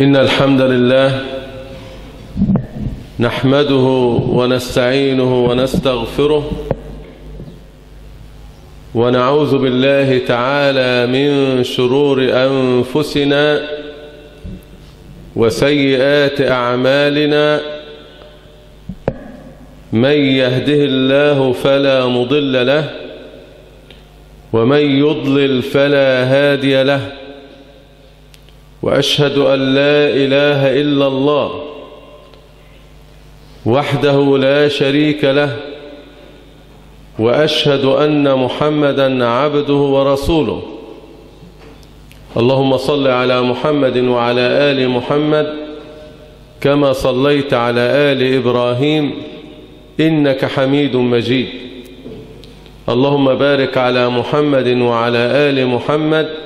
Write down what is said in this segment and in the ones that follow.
إن الحمد لله نحمده ونستعينه ونستغفره ونعوذ بالله تعالى من شرور أنفسنا وسيئات أعمالنا من يهده الله فلا مضل له ومن يضلل فلا هادي له وأشهد أن لا إله إلا الله وحده لا شريك له وأشهد أن محمدا عبده ورسوله. اللهم صل على محمد وعلى آل محمد كما صليت على آل إبراهيم إنك حميد مجيد. اللهم بارك على محمد وعلى آل محمد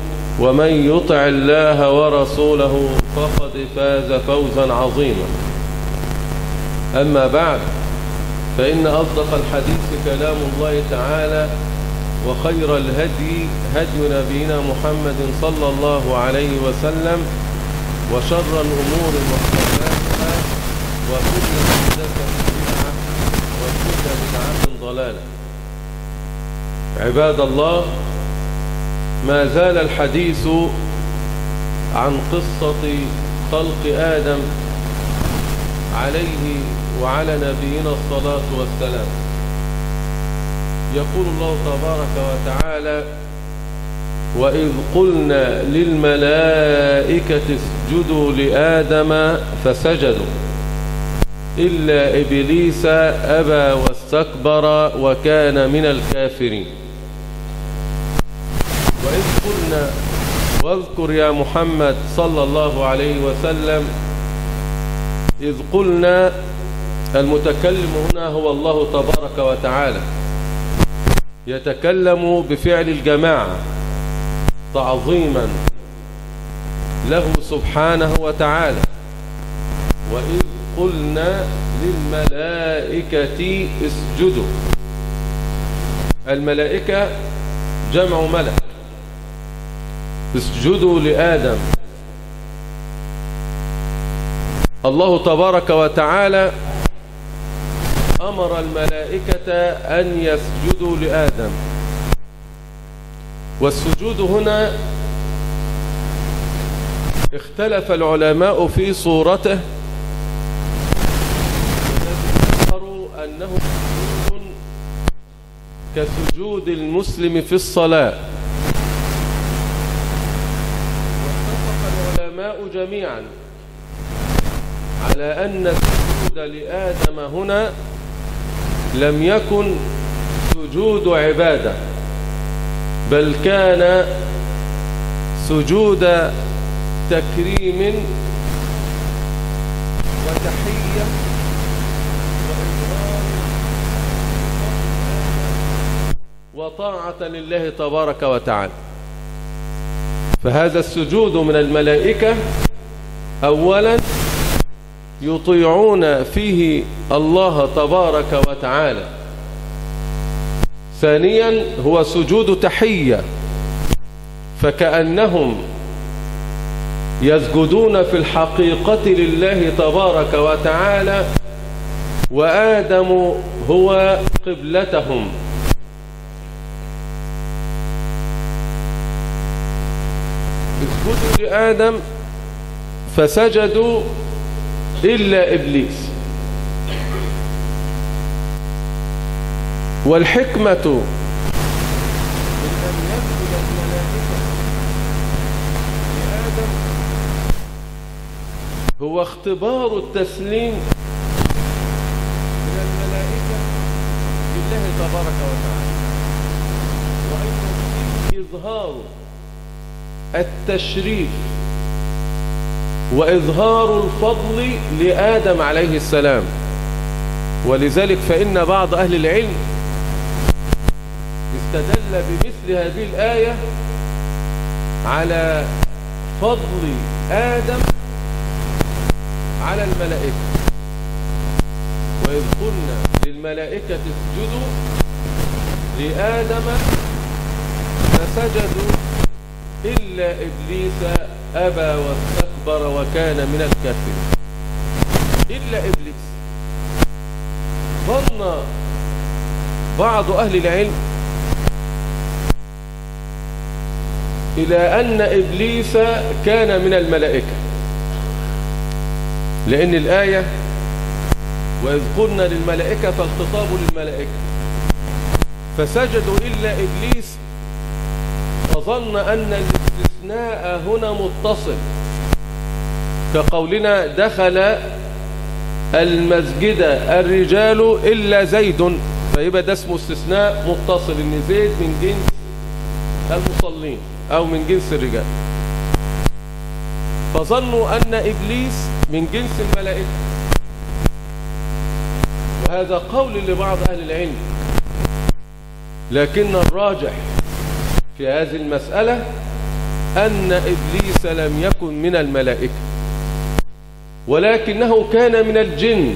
ومن يطع الله ورسوله فقد فاز فوزا عظيما. أما بعد فإن أصدق الحديث كلام الله تعالى وخير الهدي هدي نبينا محمد صلى الله عليه وسلم وشر الأمور محدثاتها وكل محدثة بدعة وكل بدعة ضلالة. عباد الله ما زال الحديث عن قصة خلق آدم عليه وعلى نبينا الصلاة والسلام. يقول الله تبارك وتعالى وإذ قلنا للملائكة اسجدوا لآدم فسجدوا إلا إبليس أبى واستكبر وكان من الكافرين. قلنا واذكر يا محمد صلى الله عليه وسلم إذ قلنا المتكلم هنا هو الله تبارك وتعالى يتكلم بفعل الجماعة تعظيما له سبحانه وتعالى وإذ قلنا للملائكة اسجدوا. الملائكة جمع ملك اسجدوا لآدم. الله تبارك وتعالى أمر الملائكة أن يسجدوا لآدم. والسجود هنا اختلف العلماء في صورته. أنه سجود كسجود المسلم في الصلاة واتفق العلماء جميعا. على أن السجود لآدم هنا لم يكن سجود عبادة بل كان سجود تكريم وتحية وطاعة لله تبارك وتعالى. فهذا السجود من الملائكة أولا يطيعون فيه الله تبارك وتعالى. ثانيا هو سجود تحية فكأنهم يسجدون في الحقيقة لله تبارك وتعالى وآدم هو قبلتهم. اسجدوا لآدم فسجدوا إلا إبليس. والحكمة هو اختبار التسليم من الملائكة لله تبارك وتعالى وأيضا إظهار التشريف وإظهار الفضل لآدم عليه السلام. ولذلك فإن بعض أهل العلم استدل بمثل هذه الآية على فضل آدم على الملائكة. وإذ قلنا للملائكة اسجدوا لآدم فسجدوا إلا إبليس أبى واستكبر وكان من الكافرين. إلا إبليس. ظن بعض أهل العلم إلى أن إبليس كان من الملائكة. لأن الآية وإذ قلنا للملائكة فالخطاب للملائكة. فسجدوا إلا إبليس فظن أن الاستثناء هنا متصل. كقولنا دخل المسجد الرجال إلا زيد فيبقى ده اسمه استثناء متصل إن زيد من جنس المصلين أو من جنس الرجال. فظنوا أن إبليس من جنس الملائكة. وهذا قول لبعض أهل العلم. لكن الراجح في هذه المسألة أن إبليس لم يكن من الملائكة ولكنه كان من الجن.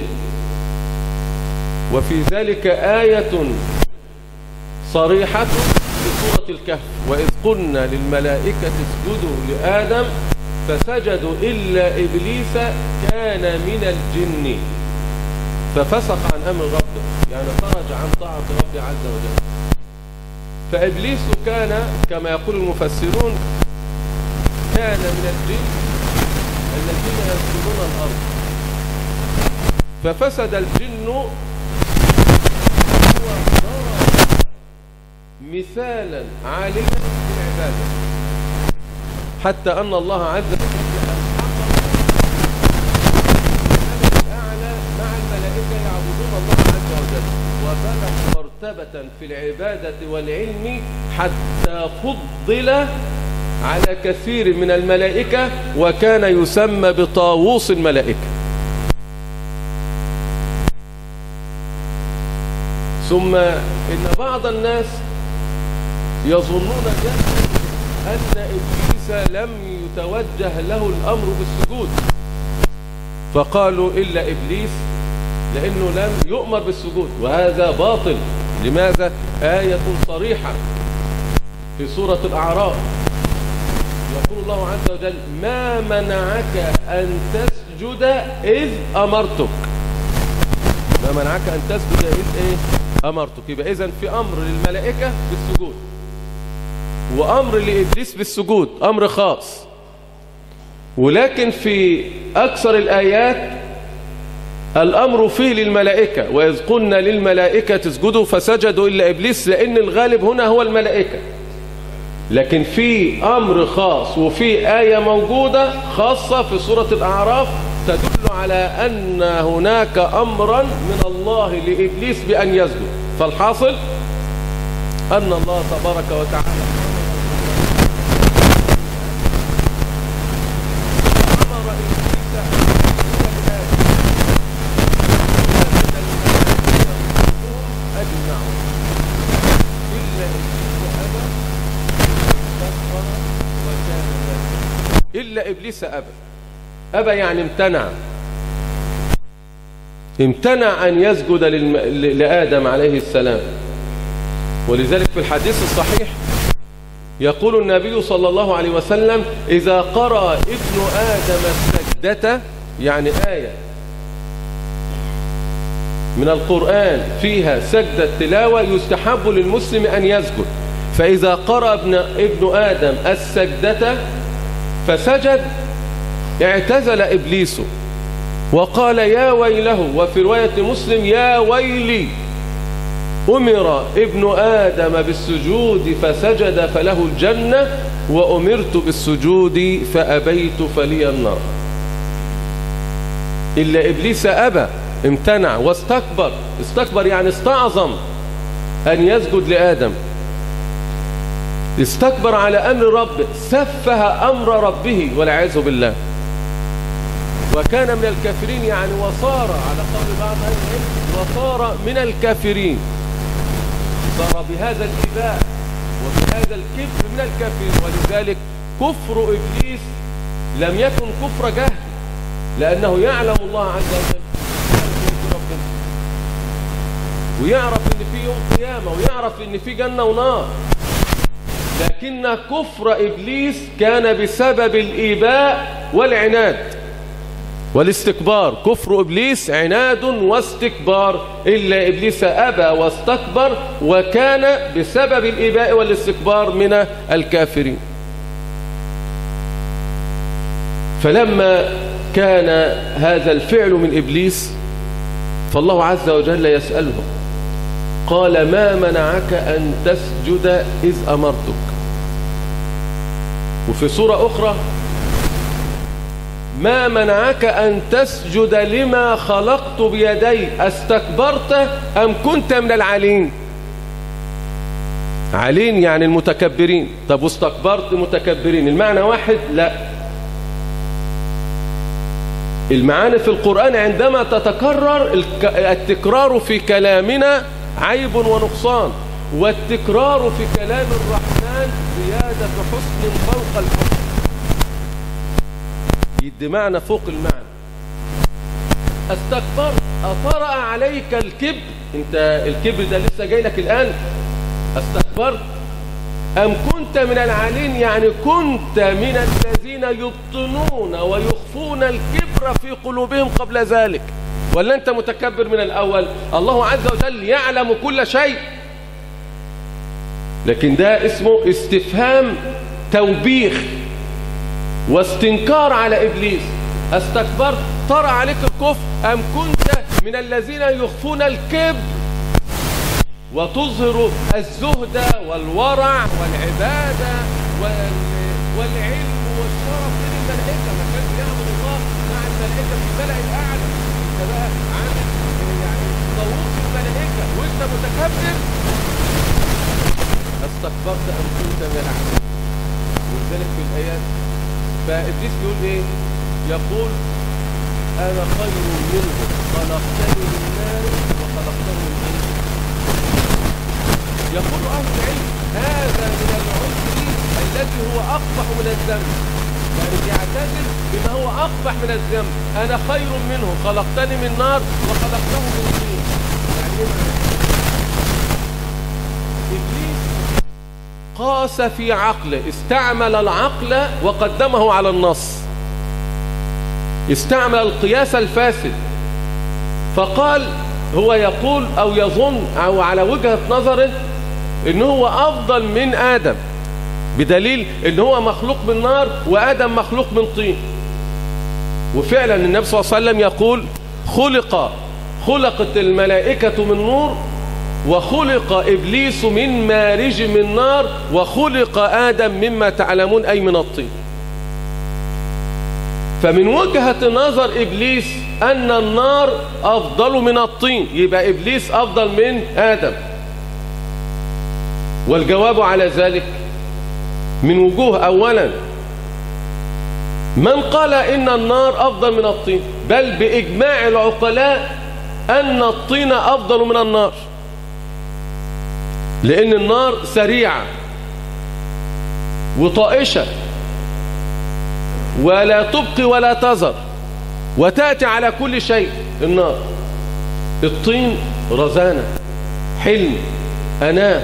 وفي ذلك آية صريحة في سورة الكهف وإذ قلنا للملائكة اسجدوا لآدم فسجدوا إلا إبليس كان من الجن. ففسق عن أمر ربه يعني خرج عن طاعة ربه عز وجل. فإبليس كان كما يقول المفسرون كان من الجن الذين يسكنون الأرض. ففسد الجن هو مثالا عاليا في العبادة حتى أن الله عز وجل الأعلى مع الملائكة يعبدون الله عز وجل. وبلغ مرتبة في العبادة والعلم حتى فضل على كثير من الملائكة وكان يسمى بطاووس الملائكة. ثم إن بعض الناس يظنون أن إبليس لم يتوجه له الأمر بالسجود. فقالوا إلا إبليس لأنه لم يؤمر بالسجود وهذا باطل. لماذا؟ آية صريحة في سورة الأعراف يقول الله عز وجل ما منعك أن تسجد إذ أمرتك ما منعك أن تسجد إذ إيه؟ أمرتك يبقى إذن في أمر للملائكة بالسجود وأمر لإبليس بالسجود أمر خاص ولكن في أكثر الآيات الأمر فيه للملائكة وإذ قلنا للملائكة اسجدوا فسجدوا إلا إبليس لأن الغالب هنا هو الملائكة. لكن في أمر خاص وفي آية موجودة خاصة في سورة الأعراف تدل على أن هناك أمرا من الله لإبليس بأن يسجد. فالحاصل أن الله تبارك وتعالى إلا إبليس أبى. أبى يعني امتنع. امتنع أن يسجد للم... لآدم عليه السلام. ولذلك في الحديث الصحيح يقول النبي صلى الله عليه وسلم إذا قرأ ابن آدم السجدة يعني آية. من القرآن فيها سجدة تلاوة يستحب للمسلم أن يسجد. فإذا قرأ ابن, ابن آدم السجدة فسجد اعتزل إبليس. وقال يا ويله وفي رواية مسلم يا ويلي أمر ابن آدم بالسجود فسجد فله الجنة وأمرت بالسجود فأبيت فلي النار. إلا إبليس أبى امتنع واستكبر. استكبر يعني استعظم أن يسجد لآدم. استكبر على أمر ربه سفه أمر ربه والعياذ بالله. وكان من الكافرين يعني وصار على قول بعض أهل العلم وصار من الكافرين. صار بهذا الإباء وبهذا الكفر من الكافرين. ولذلك كفر إبليس لم يكن كفر جهل لأنه يعلم الله عز وجل ويعرف إن في يوم قيامة ويعرف إن في جنة ونار. لكن كفر إبليس كان بسبب الإيباء والعناد والاستكبار. كفر إبليس عناد واستكبار إلا إبليس أبى واستكبر وكان بسبب الإباء والاستكبار من الكافرين. فلما كان هذا الفعل من إبليس فالله عز وجل يسأله قال ما منعك أن تسجد إذ أمرتك. وفي سورة أخرى ما منعك أن تسجد لما خلقت بيدي أستكبرت أم كنت من العالين؟ عالين يعني المتكبرين. طب واستكبرت متكبرين المعنى واحد؟ لا. المعاني في القرآن عندما تتكرر التكرار في كلامنا عيب ونقصان والتكرار في كلام الرحمن زيادة حسن فوق الحسن. يدي معنى فوق المعنى. استكبرت أطرأ عليك الكبر. أنت الكبر ده لسه جاي لك الآن. استكبرت أم كنت من العالين؟ يعني كنت من الذين يبطنون ويخفون الكبر في قلوبهم قبل ذلك. ولا أنت متكبر من الأول؟ الله عز وجل يعلم كل شيء. لكن ده اسمه استفهام توبيخ واستنكار على إبليس. أستكبرت؟ طرى عليك الكفر؟ أم كنت من الذين يخفون الكبر؟ وتظهر الزهد والورع والعبادة والعلم والشرف. من الملائكة ما كان يعبد الله مع الملائكة في الملأ الأعلى. انت بقى عامل يعني ضوء الملائكة وانت متكبر استكبرت أم كنت من العالم ولذلك في الآيات فإبليس بيقول إيه يقول أنا خير منه خلقتني من نار وخلقته من طين يقول أهل العلم هذا من العذر الذي هو أقبح من الذنب. يعني بما هو أقبح من الذنب. أنا خير منه. خلقتني من نار وخلقته من طين. يعني إيه؟ إبليس قاس في عقله. استعمل العقل وقدمه على النص. استعمل القياس الفاسد. فقال هو يقول أو يظن أو على وجهة نظره إن هو أفضل من آدم. بدليل إن هو مخلوق من نار وآدم مخلوق من طين وفعلا النبي صلى الله عليه وسلم يقول خلق خلقت الملائكة من نور وخلق إبليس من مارج من نار وخلق آدم مما تعلمون أي من الطين. فمن وجهة نظر إبليس أن النار أفضل من الطين يبقى إبليس أفضل من آدم. والجواب على ذلك من وجوه أولا. من قال إن النار أفضل من الطين بل بإجماع العقلاء أن الطين أفضل من النار. لأن النار سريعة وطائشة ولا تبقي ولا تذر وتأتي على كل شيء النار. الطين رزانة حلم أناة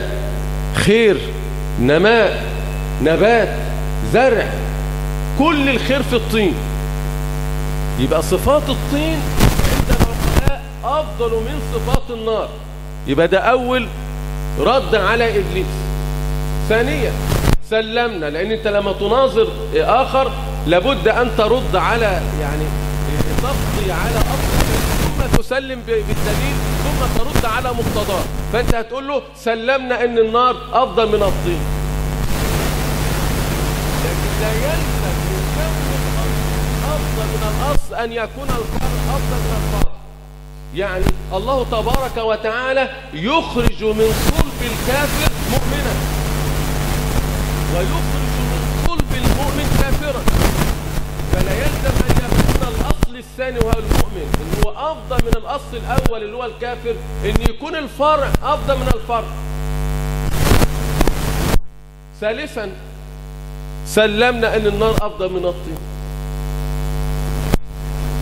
خير نماء. نبات زرع كل الخير في الطين. يبقى صفات الطين عند العقلاء أفضل من صفات النار. يبقى ده أول رد على إبليس. ثانيا سلمنا لأن أنت لما تناظر آخر لابد أن ترد على يعني تقضي على أصل ثم تسلم بالدليل ثم ترد على مقتضاه. فأنت هتقول له سلمنا أن النار أفضل من الطين. لا يلزم افضل من الاصل ان يكون الفرع افضل من الفرع يعني الله تبارك وتعالى يخرج من صلب الكافر مؤمنا. ويخرج من صلب المؤمن كافرا. فلا يلزم أن يكون الأصل الثاني وهو المؤمن. اللي هو أفضل من الأصل الأول اللي هو الكافر. أن يكون الفرع أفضل من الفرع. ثالثا سلمنا أن النار أفضل من الطين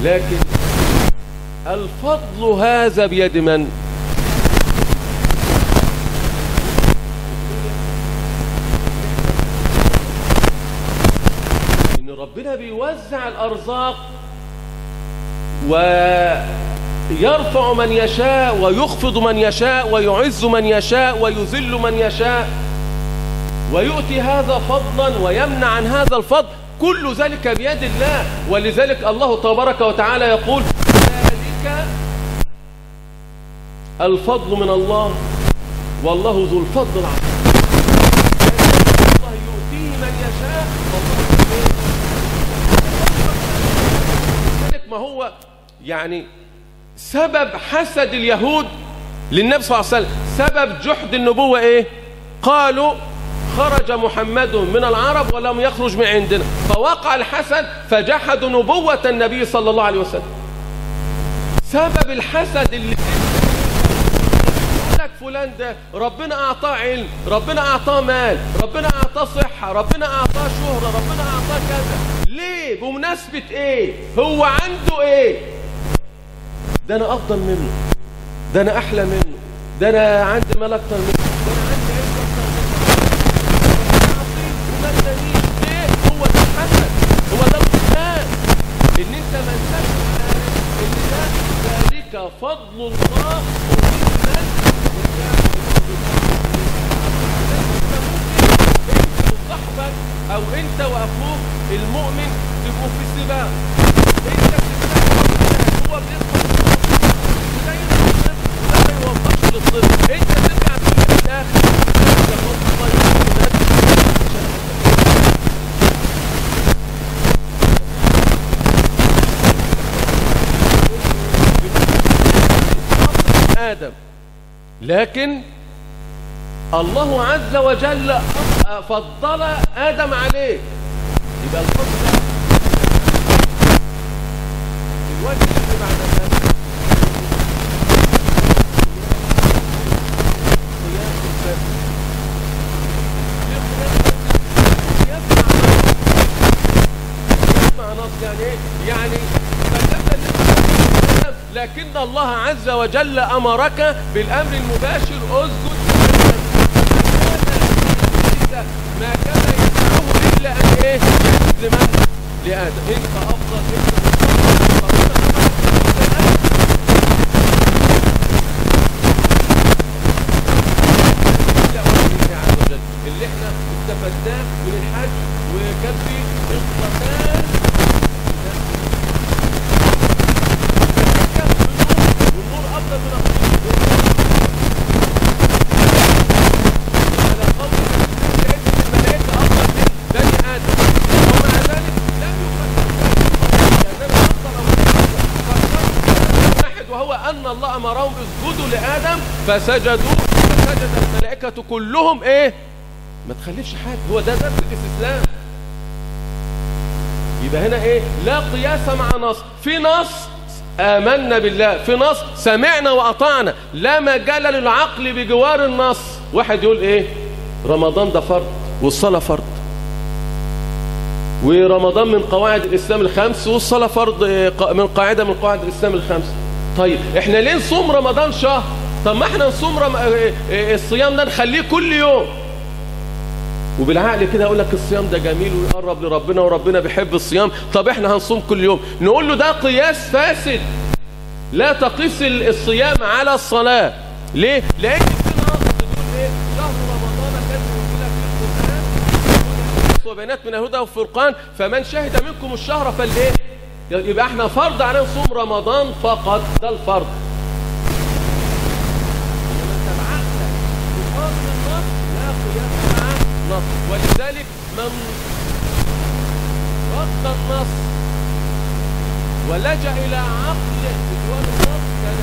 لكن الفضل هذا بيد من؟ إن ربنا بيوزع الأرزاق ويرفع من يشاء ويخفض من يشاء ويعز من يشاء ويذل من يشاء ويؤتي هذا فضلا ويمنع عن هذا الفضل. كل ذلك بيد الله. ولذلك الله تبارك وتعالى يقول ذلك الفضل من الله. والله ذو الفضل العظيم. الله يؤتيه من يشاء. ذلك ما هو يعني سبب حسد اليهود للنبي صلى الله عليه وسلم. سبب جحد النبوة إيه؟ قالوا خرج محمد من العرب ولم يخرج من عندنا. فوقع الحسد فجحدوا نبوة النبي صلى الله عليه وسلم. سبب الحسد اللي لك فلان ده ربنا أعطاه علم ربنا أعطاه مال ربنا أعطاه صحة ربنا أعطاه شهرة ربنا أعطاه كذا. ليه؟ بمناسبة إيه؟ هو عنده إيه؟ ده أنا أفضل منه ده أنا أحلى منه ده أنا عندي مال أكتر منه ده أنا عندي علم أكتر منه وما ادانيش ليه هو ده الحسد هو ده القرآن إنت عارف ان ده ذلك فضل الله صاحبك أو إنت واخوك المؤمن تبقوا في سباق إنت بتسبق هو بيدخل وده ما يوصلش للصدق انت ترجع تقول في الآخر. ده الله آدم. لكن الله عز وجل فضل آدم عليه. يبقى الفضل الوجه اللي بعد ذلك قياس الفاسد مع نص يعني إيه يعني لكن الله عز وجل أمرك بالأمر المباشر. أسجد. ما كان يدعوه إلا أن إيه؟ لمن لآدم أنت أفضل أنت اللي إحنا استفدناه من الحج وكان في اصطفان والنور افضل من على قول الملائكه افضل من بني آدم ومع ذلك لم يفكر واحد وهو ان الله امرهم اسجدوا لادم فسجدوا. فسجد الملائكة كلهم إيه؟ ما تخلفش حاجة هو ده درس الاستسلام يبقى هنا إيه؟ لا قياس مع نص. في نص آمنا بالله. في نص سمعنا وأطعنا. لا مجال للعقل بجوار النص. واحد يقول إيه؟ رمضان ده فرض والصلاة فرض. ورمضان من قواعد الإسلام الخمس والصلاة فرض من قاعدة من قواعد الإسلام الخمس. طيب إحنا ليه نصوم رمضان شهر؟ طب ما إحنا نصوم رم... الصيام ده نخليه كل يوم. وبالعقل كده يقول لك الصيام ده جميل ويقرب لربنا وربنا بيحب الصيام. طب إحنا هنصوم كل يوم. نقول له ده قياس فاسد. لا تقيس الصيام على الصلاة. ليه؟ لأن في نص بيقول إيه؟ شهر رمضان كان القرآن. وبينات من الهدى والفرقان. فمن شهد منكم الشهر فالايه؟ يبقى إحنا فرض علينا نصوم رمضان فقط. ده الفرض. النص. ولذلك من رد النص ولجأ إلى عقله بدون النص كان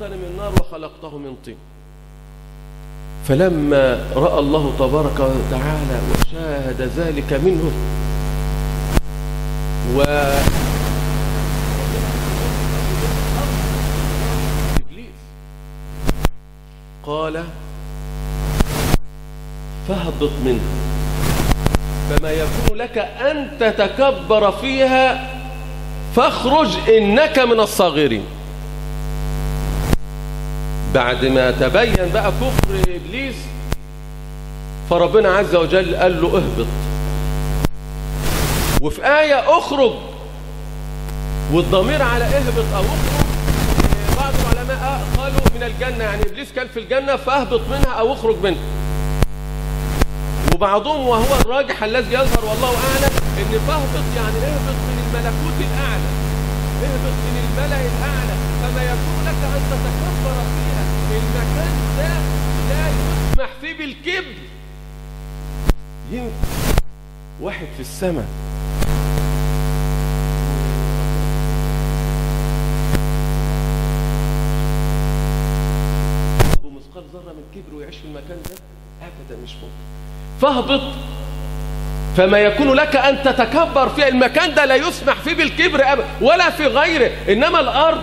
خلقتني من نار وخلقته من طين. فلما رأى الله تبارك وتعالى وشاهد ذلك منه و قال فاهبط منها فما يكون لك أن تتكبر فيها فاخرج إنك من الصاغرين. بعد ما تبين بقى كفر إبليس فربنا عز وجل قال له اهبط. وفي آية أخرج والضمير على اهبط أو اخرج بعض العلماء قالوا من الجنة يعني إبليس كان في الجنة فاهبط منها أو اخرج منها. وبعضهم وهو الراجح الذي يظهر والله أعلم إن فاهبط يعني اهبط من الملكوت الأعلى. اهبط من الملأ الأعلى. فما يكون لك أن تتكبر فيها المكان ده لا يسمح فيه بالكبر. ينفع واحد في السماء. بمثقال ذرة من كبر ويعيش في المكان ده؟ أبدا مش ممكن. فاهبط. فما يكون لك أن تتكبر في المكان ده لا يسمح فيه بالكبر أبدا ولا في غيره. إنما الأرض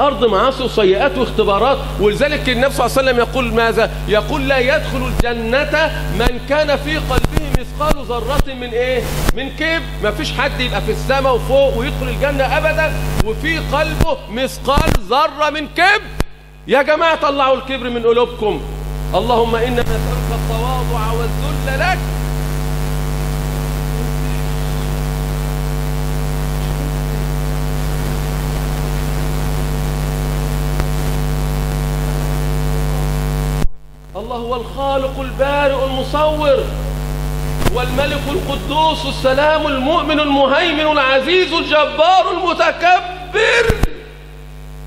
أرض معاصي وسيئات واختبارات ولذلك النبي صلى الله عليه وسلم يقول ماذا؟ يقول لا يدخل الجنة من كان في قلبه مثقال ذرة من إيه؟ من كبر ما فيش حد يبقى في السماء وفوق ويدخل الجنة أبدا وفي قلبه مثقال ذرة من كبر يا جماعة طلعوا الكبر من قلوبكم. اللهم إنا نسألك التواضع والذل لك الله هو الخالق البارئ المصور والملك القدوس السلام المؤمن المهيمن العزيز الجبار المتكبر.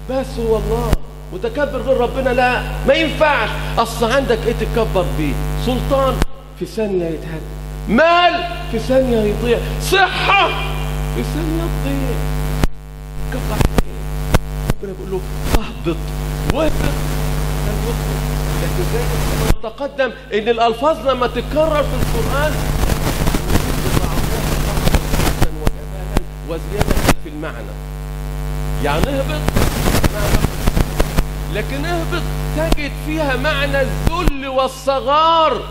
بس هو الله متكبر غير ربنا. لا ما ينفعش. أصل عندك إيه تتكبر بيه؟ سلطان في ثانية يتهد. مال في ثانية يضيع. صحة في ثانية تضيع. كبر. ربنا بيقول له أهبط. واهبط تقدم إن الألفاظ لما تتكرر في القرآن وزيادة في المعنى. يعني اهبط. لكن اهبط تجد فيها معنى الذل والصغار.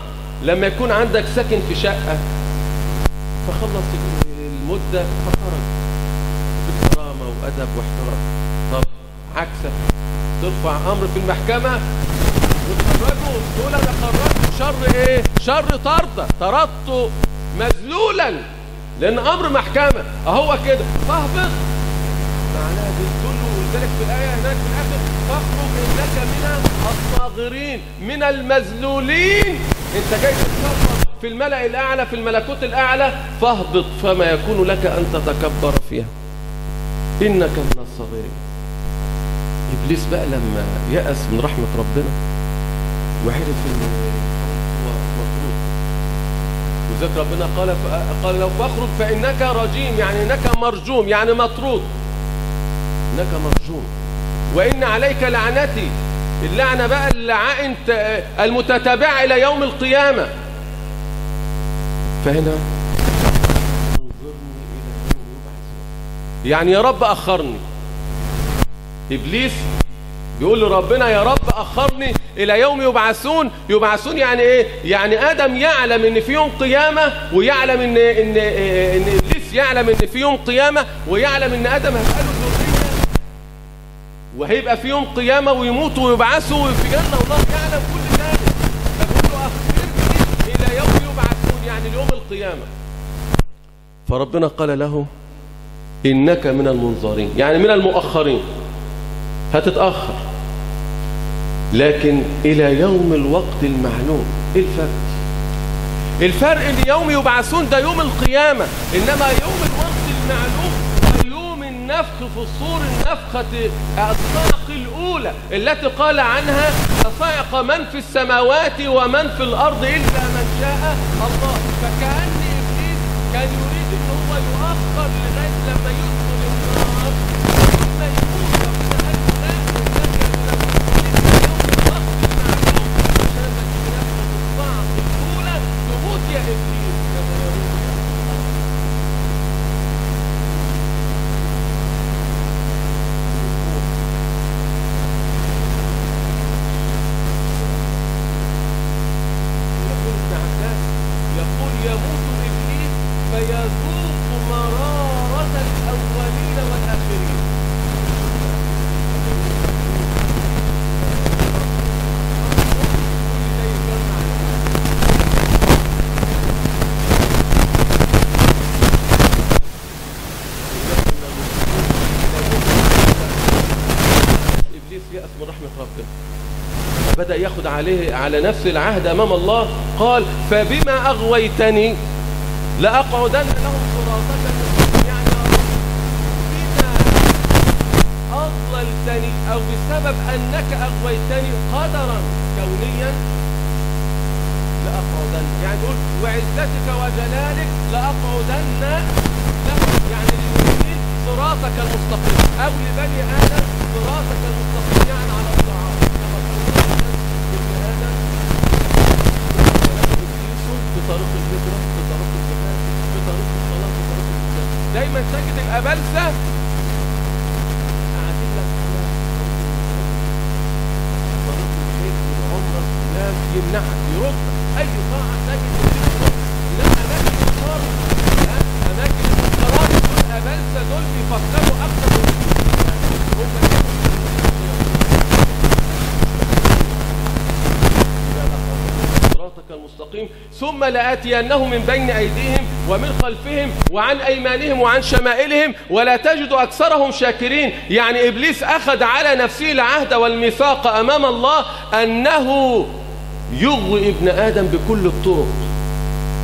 لما يكون عندك ساكن في شقة فخلص المدة فخرج بكرامة وأدب واحترام. طب عكسك ترفع أمر في المحكمة وتخرجوا دول خرجت شر إيه شر طرده طردته مذلولا لأن أمر محكمه اهو كده فاهبط معناها بالذل ولذلك في الايه هناك في الآخر فاخرج انك من الصاغرين من المذلولين انت جاي تتصرف في الملأ الاعلى في الملكوت الاعلى فاهبط فما يكون لك ان تتكبر فيها انك من الصاغرين إبليس بقى لما يأس من رحمة ربنا وعرف وذلك ربنا قال قال لو فاخرج فإنك رجيم يعني إنك مرجوم يعني مطرود. إنك مرجوم. وإن عليك لعنتي. اللعنة بقى اللعائن المتتابعة إلى يوم القيامة. فهنا يعني يا رب أخرني. إبليس بيقول لربنا يا رب أخرني إلى يوم يبعثون. يبعثون يعني إيه؟ يعني آدم يعلم إن في يوم قيامة ويعلم إن إن إن إبليس يعلم إن في يوم قيامة ويعلم إن آدم هيبقى له ذرية. وهيبقى في يوم قيامة ويموتوا ويبعثوا في جنة والله يعلم كل ذلك فبيقول له إلى يوم يبعثون يعني ليوم القيامة. فربنا قال له إنك من المنظرين. يعني من المؤخرين. هتتأخر. لكن إلى يوم الوقت المعلوم إيه الفرق؟ الفرق إن يوم يبعثون ده يوم القيامة إنما يوم الوقت المعلوم ويوم النفخ في الصور النفخة الصعق الأولى التي قال عنها صعق من في السماوات ومن في الأرض إلا من شاء الله. فكأن إبليس كان يريد أن هو يؤخر لغاية لما يدخل النار ثم يموت ربنا قال له لا إنك من المسلمين يوم الوقت المعلوم عشان ما تيجي نفخة الصعق الأولى تموت يا إبليس كما يقول يقول ابن عباس يقول يموت إبليس فيذوق مرارة الأولين والآخرين كل ده يتجمع عليه. إبليس يأس من رحمة ربنا بدأ ياخد عليه على نفس العهد أمام الله قال فبما أغويتني لأقعدن لهم صراطك يعني بما أضللتني أو بسبب أنك أغويتني قدرا كونيا لأقعدن. يعني تقول وعزتك وجلالك لأقعدن لهم. يعني للمؤمنين صراطك المستقيم أو لبني آدم صراطك المستقيم. يعني على الصراط كما قال ابن آدم بطريق الهجرة بطريق الجهاد بطريق الصلاة بطريق الإسلام دايما تجد الأبلسة قاعدين لك على طريق الحج والعمرة الإسلام يمنعك يرد أي طاعة تجد يرد إنما أماكن الشر ها؟ أماكن القرار دول أبلسة دول بيفكروا أكثر من هم صراطك المستقيم ثم لآتينهم من بين أيديهم ومن خلفهم وعن أيمانهم وعن شمائلهم ولا تجد أكثرهم شاكرين. يعني إبليس أخذ على نفسه العهد والميثاق أمام الله أنه يغوي ابن آدم بكل الطرق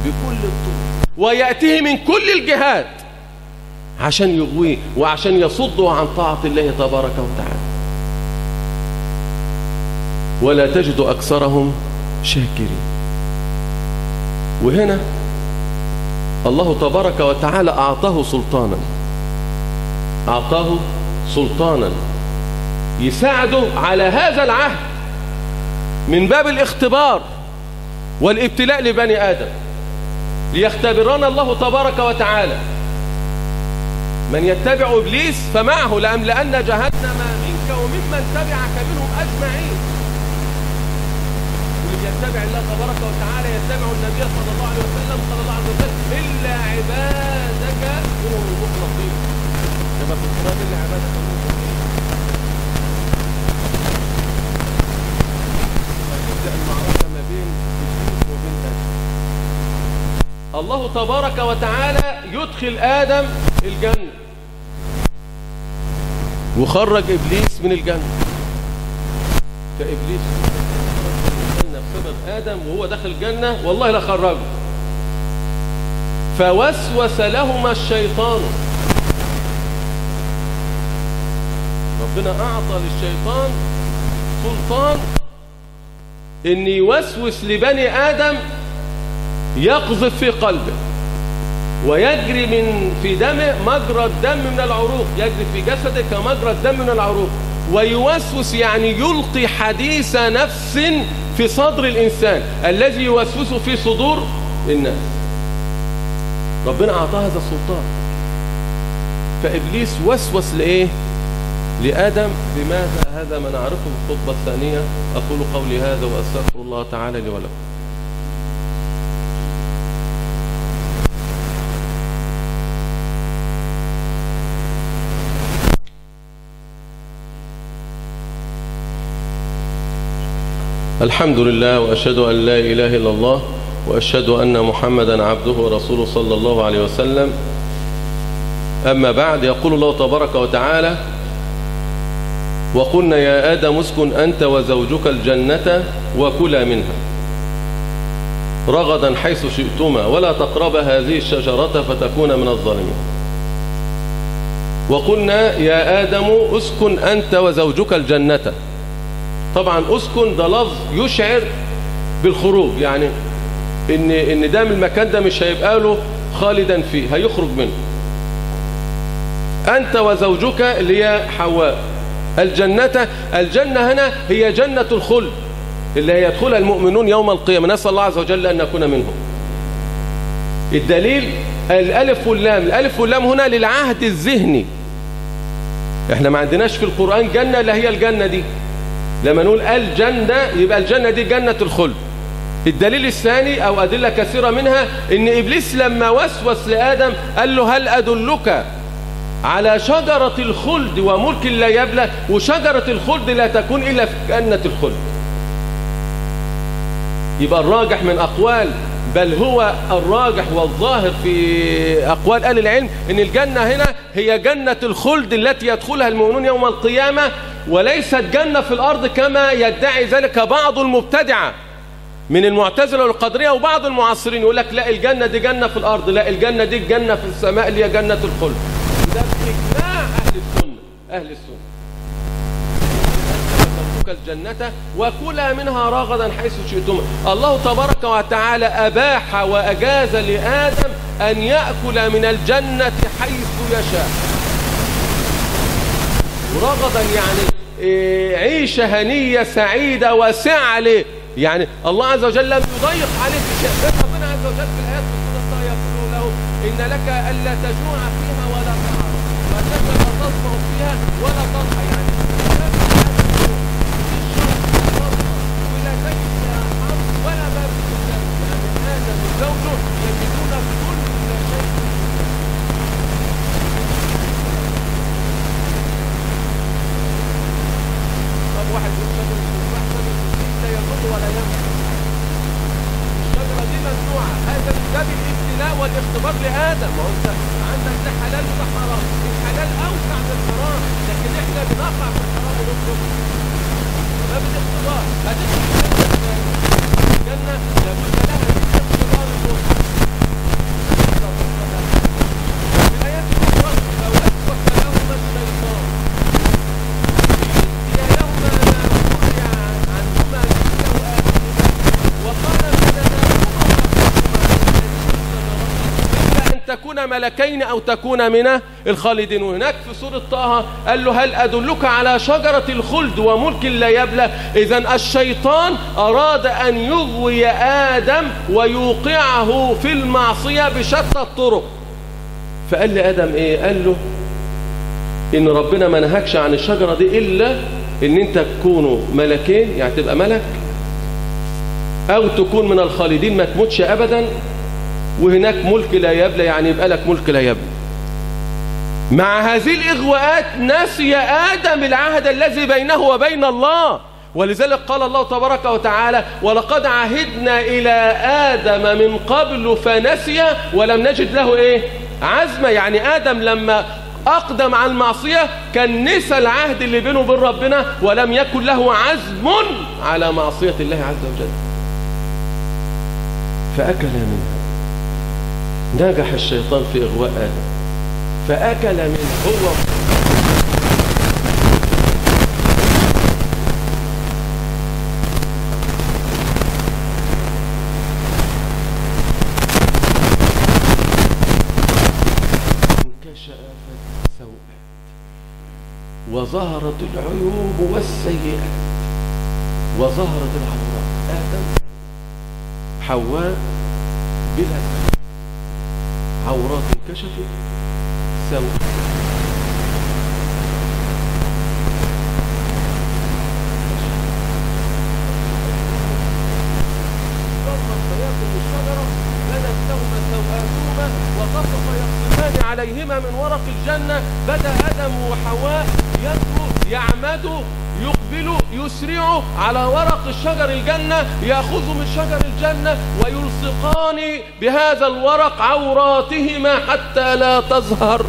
بكل الطرق ويأتيه من كل الجهات عشان يغويه وعشان يصده عن طاعة الله تبارك وتعالى. ولا تجد أكثرهم شاكرين. وهنا الله تبارك وتعالى أعطاه سلطانا. أعطاه سلطانا. يساعده على هذا العهد من باب الاختبار والابتلاء لبني آدم. ليختبرنا الله تبارك وتعالى. من يتبع إبليس فمعه لأملأن جهنم منك وممن تبعك منهم أجمعين. يتبع الله تبارك وتعالى يتبع النبي صلى الله عليه وسلم صلى الله عليه وسلم إلا عبادك منهم المخلصين. كما في القرآن إلا عبادك المخلصين. فتبدأ المعركة ما بين إبليس وبين آدم الله تبارك وتعالى يدخل آدم الجنة. وخرج إبليس من الجنة. بسبب آدم وهو داخل الجنة والله لا خرجه. فوسوس لهما الشيطان. ربنا أعطى للشيطان سلطان إن يوسوس لبني آدم يقذف في قلبه ويجري من في دمه مجرى الدم من العروق يجري في جسده كمجرى الدم من العروق. ويوسوس يعني يلقي حديث نفس في صدر الإنسان الذي يوسوس في صدور الناس. ربنا أعطاه هذا السلطان. فإبليس وسوس لإيه؟ لآدم لماذا هذا ما نعرفه في الخطبة الثانية؟ أقول قولي هذا وأستغفر الله تعالى لي ولكم. الحمد لله وأشهد أن لا إله إلا الله وأشهد أن محمدا عبده ورسوله صلى الله عليه وسلم. أما بعد يقول الله تبارك وتعالى وقلنا يا آدم اسكن أنت وزوجك الجنة وكلا منها رغدا حيث شئتما ولا تقربا هذه الشجرة فتكون من الظالمين. وقلنا يا آدم اسكن أنت وزوجك الجنة طبعا اسكن ده لفظ يشعر بالخروج يعني إن إن ده من المكان ده مش هيبقى له خالدا فيه هيخرج منه. أنت وزوجك اللي هي حواء الجنة الجنة هنا هي جنة الخلد اللي هي يدخلها المؤمنون يوم القيامة نسأل الله عز وجل أن نكون منهم. الدليل الألف واللام الألف واللام هنا للعهد الذهني. إحنا ما عندناش في القرآن جنة اللي هي الجنة دي. لما نقول الجنة يبقى الجنة دي جنة الخلد. الدليل الثاني أو أدلة كثيرة منها إن إبليس لما وسوس لآدم قال له هل أدلك على شجرة الخلد وملك لا يبلى وشجرة الخلد لا تكون إلا في جنة الخلد. يبقى الراجح من أقوال بل هو الراجح والظاهر في أقوال أهل العلم إن الجنة هنا هي جنة الخلد التي يدخلها المؤمنون يوم القيامة وليست جنة في الأرض كما يدعي ذلك بعض المبتدعة من المعتزلة والقدرية وبعض المعاصرين. يقول لك لا الجنة دي جنة في الأرض لا الجنة دي جنة في السماء اللي هي جنة الخلد. ده إجماع أهل السنة أهل السنة. الجنة وكلا منها رغدا حيث شئتم. الله تبارك وتعالى أباح وأجاز لآدم أن يأكل من الجنة حيث يشاء. رغدا يعني عيشة هنية سعيدة واسعة له يعني الله عز وجل لم يضيق عليه في شيء ربنا عز وجل في الآيات سورة يقول له إن لك ألا تجوع فيها ولا تعرى وأنك لا تظمأ فيها ولا تضحى يعني ولا تجد ولا بارد يعني آدم وزوجه يجدون كل شيء طب واحد التفاح شجرة لا يضر ولا ينفع الشجرة دي ممنوعة هذا من باب الابتلاء والاختبار لآدم. ما انت عندك ده حلال وده حرام. الحلال أوسع من الحرام لكن إحنا بنقع في الحرام ونخرج باب الاختبار هذه الجنة لابد لها من اختبار الأخرى في الآيات الأخرى فوسوس لهما الشيطان ليهما ما وقع عنهما مثله آدم وقال إلا أن تكون ملكين أو تكون من الخالدين. وهناك في سورة طه قال له هل أدلك على شجرة الخلد وملك لا يبلى؟ إذا الشيطان أراد أن يغوي آدم ويوقعه في المعصية بشتى الطرق. فقال لآدم إيه؟ قال له إن ربنا ما نهكش عن الشجرة دي إلا إن أنت تكونوا ملكين يعني تبقى ملك أو تكون من الخالدين ما تموتش أبدا. وهناك ملك لا يبلى يعني يبقى لك ملك لا يبلى. مع هذه الإغواءات نسي آدم العهد الذي بينه وبين الله. ولذلك قال الله تبارك وتعالى ولقد عهدنا إلى آدم من قبل فنسي ولم نجد له إيه؟ عزمة يعني آدم لما أقدم على المعصية كان نسى العهد اللي بينه وبين ربنا ولم يكن له عزم على معصية الله عز وجل. فأكل منها. نجح الشيطان في إغواء آدم. فأكل منه هو وظهرت العيوب والسيئات. وظهرت العورات آدم حواء بلا عورات انكشفت سوء عليهما من ورق الجنة بدأ آدم وحواء ينمو يعمدوا يقبلوا يسرعوا على ورق الشجر الجنة يأخذوا من شجر الجنة ويلصقان بهذا الورق عوراتهما حتى لا تظهر.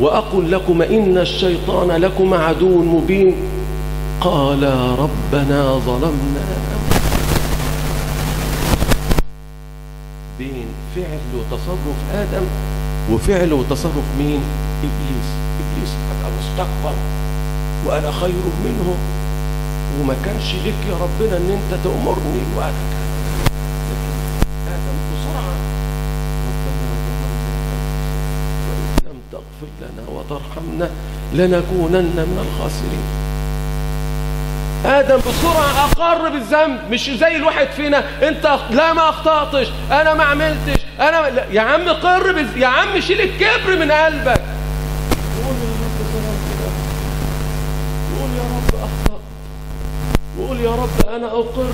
وأقل لكما إن الشيطان لكما عدو مبين. قالا ربنا ظلمنا بين فعل وتصرف آدم وفعل وتصرف مين؟ إبليس. إبليس حتى مستكبر وأنا خير منه. وما كانش لك يا ربنا إن أنت تأمرني وأنا لكن آدم بسرعة ربنا وإن لم تغفر لنا وترحمنا لنكونن من الخاسرين. آدم بسرعة أقر بالذنب مش زي الواحد فينا. أنت لا ما أخطأتش أنا ما عملتش أنا لا. يا عم قر بز... يا عم شيل الكبر من قلبك. قول يا رب أخطأت. قول يا رب أنا أقر.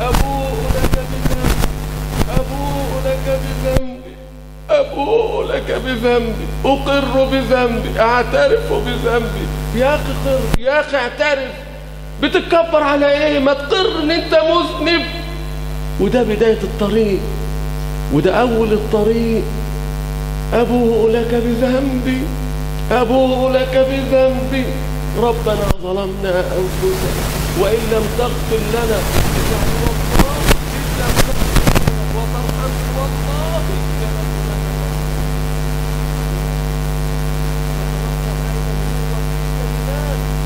أبوء لك بذنبي أبوء لك بذنبي أبوء لك بذنبي أقر بذنبي أعترف بذنبي. يا أخي قر يا أخي اعترف. بتتكبر على إيه؟ ما تقر إن أنت مذنب. وده بداية الطريق وده أول الطريق. أبوء لك بذنبي أبوء لك بذنبي. ربنا ظلمنا أنفسنا وإن لم تغفر لنا يعني والله إن لم تغفر لنا وترحمنا والله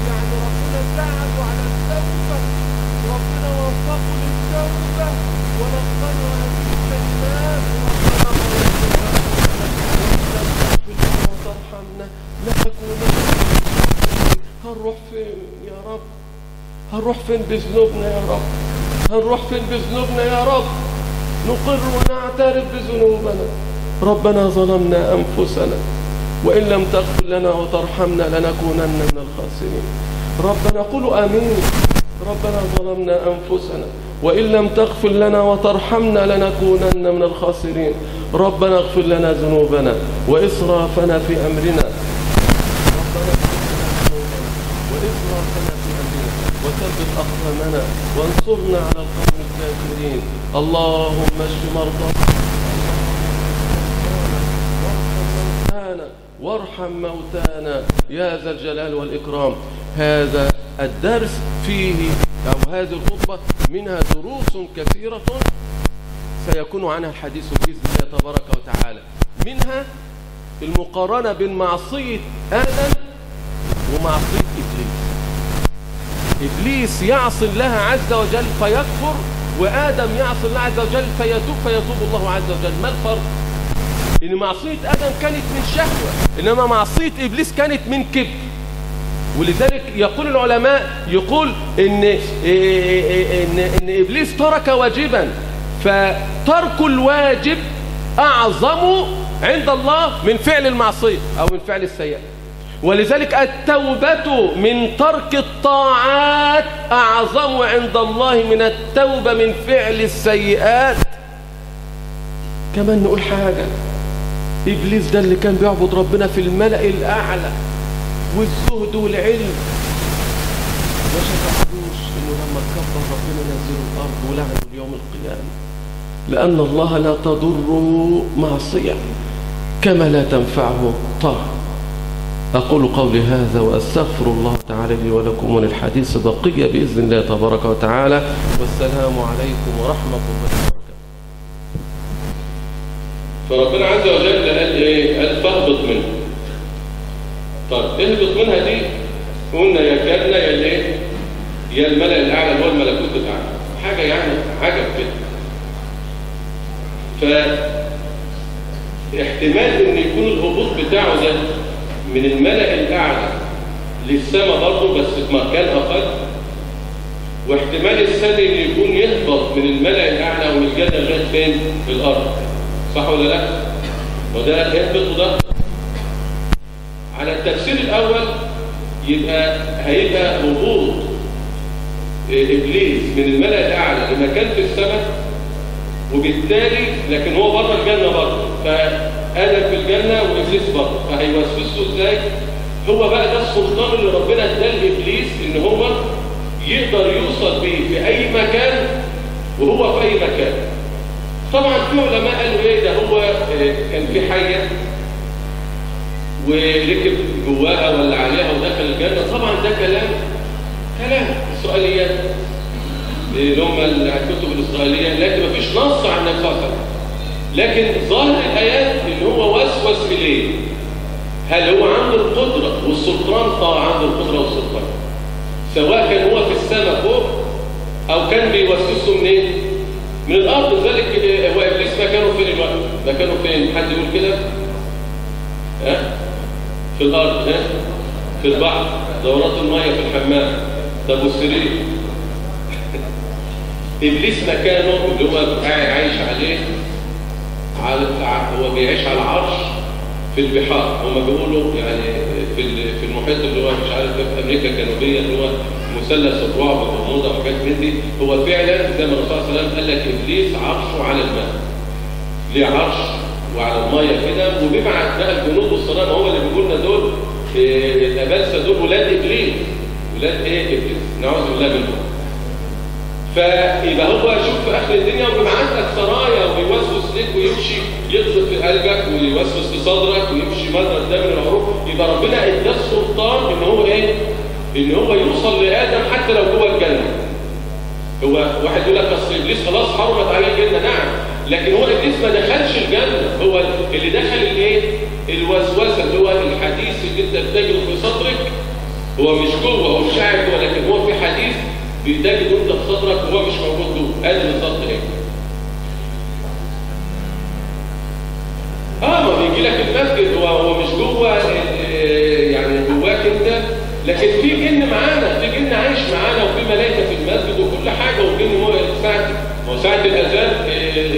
يعني ربنا ساعده على التوبة ربنا وفقه للتوبة ونقبله هذه الكلمات ربنا وترحمنا لنكونن هنروح فين يا رب هنروح فين بذنوبنا يا رب؟ هنروح فين بذنوبنا يا رب؟ نقر ونعترف بذنوبنا. ربنا ظلمنا أنفسنا وإن لم تغفر لنا وترحمنا لنكونن من الخاسرين. ربنا قولوا آمين. ربنا ظلمنا أنفسنا وإن لم تغفر لنا وترحمنا لنكونن من الخاسرين. ربنا اغفر لنا ذنوبنا وإسرافنا في أمرنا ربنا اغفر لنا ذنوبنا وإسرافنا في أمرنا وثبت وانصرنا على القوم الكافرين. اللهم اشف مرضانا وارحم موتانا. يا ذا الجلال والإكرام. هذا الدرس فيه أو هذه الخطبة منها دروس كثيرة سيكون عنها الحديث بإذن الله تبارك وتعالى. منها المقارنة بين معصية آدم ومعصية إبليس يعصي الله عز وجل فيكفر وآدم يعصي الله عز وجل فيتوب فيتوب الله عز وجل. ما الفرق؟ إن معصية آدم كانت من شهوة إنما معصية إبليس كانت من كبر. ولذلك يقول العلماء يقول إن, إن, إن إبليس ترك واجبا. فترك الواجب أعظم عند الله من فعل المعصية أو من فعل السيئة. ولذلك التوبة من ترك الطاعات أعظم عند الله من التوبة من فعل السيئات. كمان نقول حاجة إبليس ده اللي كان بيعبد ربنا في الملأ الأعلى والزهد والعلم. ما شفعلوش إنه لما كبر ربنا نزل الأرض ولعنه اليوم القيامة لأن الله لا تضر معصية كما لا تنفعه طاعة. أقول قولي هذا وأستغفر الله تعالى لي ولكم وللحديث بقية بإذن الله تبارك وتعالى. والسلام عليكم ورحمة الله وبركاته. فربنا عز وجل قال إيه؟ قال فاهبط منها. طيب اهبط منها دي قلنا يا الجنة يا الايه يا الملأ الأعلى اللي هو الملكوت الأعلى. حاجة يعني عجب كده. فاحتمال إن يكون الهبوط بتاعه ده من الملأ الأعلى للسماء برضه بس في مكان أقل واحتمال الثاني إن يكون يهبط من الملأ الأعلى ومن الجنة لغاية فين؟ في الأرض صح ولا لأ؟ وده يهبط وده على التفسير الأول يبقى هيبقى هبوط إبليس من الملأ الأعلى لمكان في السماء وبالتالي لكن هو بره الجنة برضه فآدم في الجنة وإبليس بره. فهيوسوسه إزاي؟ هو بقى ده السلطان اللي ربنا اداه لإبليس إن هو يقدر يوصل به في أي مكان وهو في أي مكان. طبعا في علماء قالوا إيه؟ ده هو آه، كان في حية وركب جواها ولا عليها ودخل الجنة. طبعا ده كلام كلام إسرائيليات اللي هم الكتب الإسرائيلية لكن ما فيش نص عن النبي لكن ظاهر الآيات إن هو وسوس إليه هل هو عنده القدرة والسلطان؟ آه عنده القدرة والسلطان سواء كان هو في السماء فوق أو كان بيوسوسه منين؟ من الأرض ذلك هو إبليس مكانه فين الوقت؟ مكانه فين؟ حد يقول كده؟ ها؟ في الأرض ها؟ في البحر دورات المية في الحمام طب والسرير إبليس مكانه اللي هو عايش عليه على هو بيعيش على عرش في البحار. هم بيقولوا يعني في في المحيط اللي هو مش عارف في أمريكا الجنوبية اللي هو مثلث الرعب والغموضه وحاجات من دي. هو فعلا زي ما الرسول صلى الله عليه وسلم قال لك إبليس عرشه على الماء. ليه عرش وعلى الميه كده؟ وبيبعت بقى الجنود والصنام هو اللي بيقول لنا دول الابلسه دول ولاد إبليس. ولاد إيه؟ إبليس. نعوذ بالله منهم. فيبقى هو يشوف في آخر الدنيا وبيبعت لك سرايا ويوسوس لك ويمشي يقذف في قلبك ويوسوس في صدرك ويمشي الدم من العروق يبقى ربنا إداه السلطان إن هو إيه؟ إن هو يوصل لآدم حتى لو جوه الجنة. هو واحد يقول لك أصل إبليس خلاص حرمت عليه الجنه نعم لكن هو إبليس ما دخلش الجنة هو اللي دخل الإيه؟ الوسوسة اللي هو الحديث اللي أنت بتجده في صدرك هو مش جوه هو مش قاعد لكن هو في حديث بتجد انت في صدرك وهو مش موجود جوه ادي بالظبط إيه. آه ما بيجي لك المسجد هو هو مش جوه يعني جواك أنت. لكن في جن معانا في جن عايش معانا وفي ملائكة في المسجد وكل حاجة والجن هو ساعه هو ساعة الأذان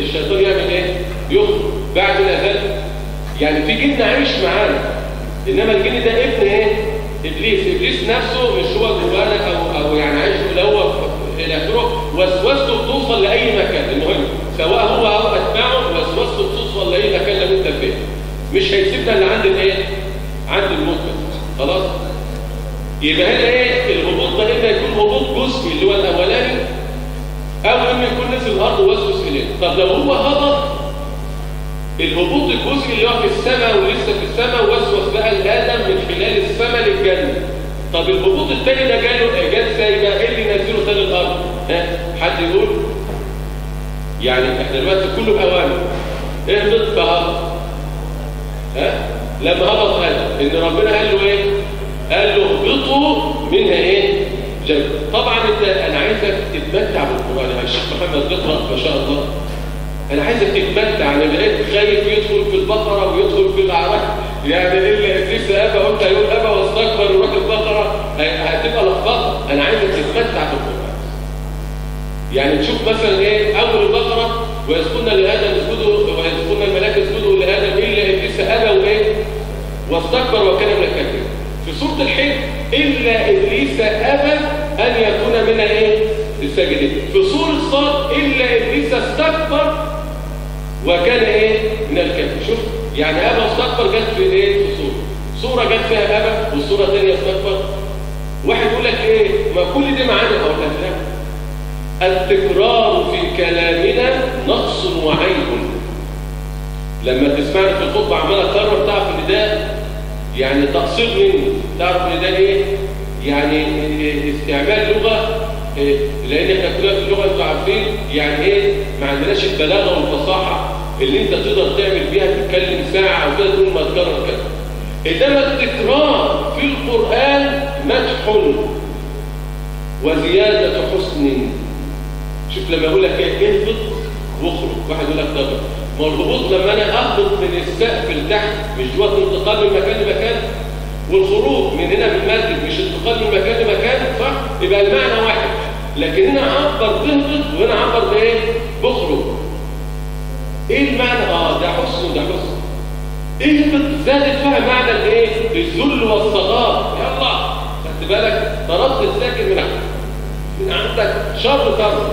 الشيطان يعمل إيه؟ يخرج بعد الأذان. يعني في جن عايش معانا. إنما الجن ده ابن إيه؟ إبليس إبليس نفسه مش هو جوانا أو أو يعني عايش اللي هو إلى آخره. وسوسته بتوصل لأي مكان. المهم سواء هو أو أتباعه وسوسته بتوصل لأي مكان لو انت فيه مش هيسيبنا اللي عند الإيه؟ عند الموت. خلاص؟ يبقى هنا إيه؟ الهبوط. ده إما يكون هبوط جزئي اللي هو الأولاني أو إما يكون نزل الأرض ووسوس إليه. طب لو هو هبط الهبوط الجزئي اللي هو في السماء ولسه في السماء ووسوس بقى لادم من خلال السماء للجنة. طب الهبوط الثاني ده جاله جات إزاي بقى؟ إيه اللي نزله ثاني الأرض؟ ها؟ حد يقول؟ يعني إحنا دلوقتي كله باوامر اهبط فهبط ها؟ لما هبط قال إن ربنا قال له إيه؟ قال له اهبطوا منها إيه؟ جنة. طبعا أنت أنا عايزك تتمتع بالقرآن. يا الشيخ محمد بيقرا ما شاء الله. أنا عايزك تتمتع أنا بقيت خايف يدخل في البقرة ويدخل في الأعراف. يعني اللي ابليس ابى وانت يقول ابى واستكبر ويروح البقرة. هتبقى لخبطة. أنا عايزك تتمتع بالقران يعني تشوف مثلا إيه أول البقرة ويسكن لادم اسجدوا ويسكن الملائكه اسجدوا لادم الا ابليس ابى وإيه؟ واستكبر وكان من الكافرين. في سورة الحج إلا إبليس أبى أن يكون من إيه الساجدين. في سورة صاد إلا إبليس استكبر وكان إيه؟ من الكافرين شوف يعني ابى واستكبر جت في إيه؟ في سوره سوره جت فيها ابى والسوره الثانية استكبر واحد يقول لك إيه؟ ما كل دي معانا أو لا التكرار في كلامنا نقص وعيب. لما تسمعني في الخطبة عمال اكرر تعرف إن ده يعني تقصير مني. تعرف إن ده إيه؟ يعني استعمال لغة إيه؟ لأن إحنا كلنا في اللغة أنتوا عارفين يعني إيه؟ ما عندناش البلاغة والفصاحة. اللي انت تقدر تعمل بيها تتكلم ساعة أو كده تقول ما تكرر كده. إنما التكرار في القرآن مدح وزيادة حسن. شوف لما يقول لك إيه اهبط واخرج. واحد يقول لك طب ما الهبوط لما أنا أهبط من السقف لتحت مش دوت انتقال من مكان لمكان؟ والخروج من هنا من المسجد مش انتقال من مكان لمكان؟ صح؟ يبقى المعنى واحد. لكن هنا عبر تهبط وهنا عبر بايه بخرج. إيه المعنى؟ آه ده حسن وده حسن. اهبط زادت فيها معنى الإيه؟ الذل والصغار. يلا خدت بالك؟ طردت الساكن من عندك. من عندك شر طرد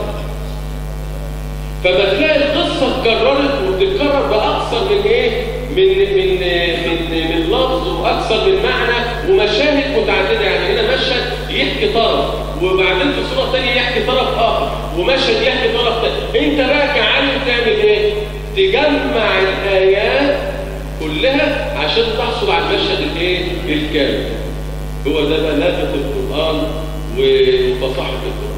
فبتلاقي القصة اتكررت وبتتكرر بأكثر من إيه؟ من من من من لفظ وأكثر من معنى ومشاهد متعددة. يعني هنا مشهد يحكي طرف وبعدين في صورة ثانية يحكي طرف آخر ومشهد يحكي طرف ثاني أنت بقى كعالم تعمل إيه؟ تجمع الآيات كلها عشان تحصل على المشهد الايه؟ الكامل. هو ده بلاغه القرآن وفصاحه القرآن.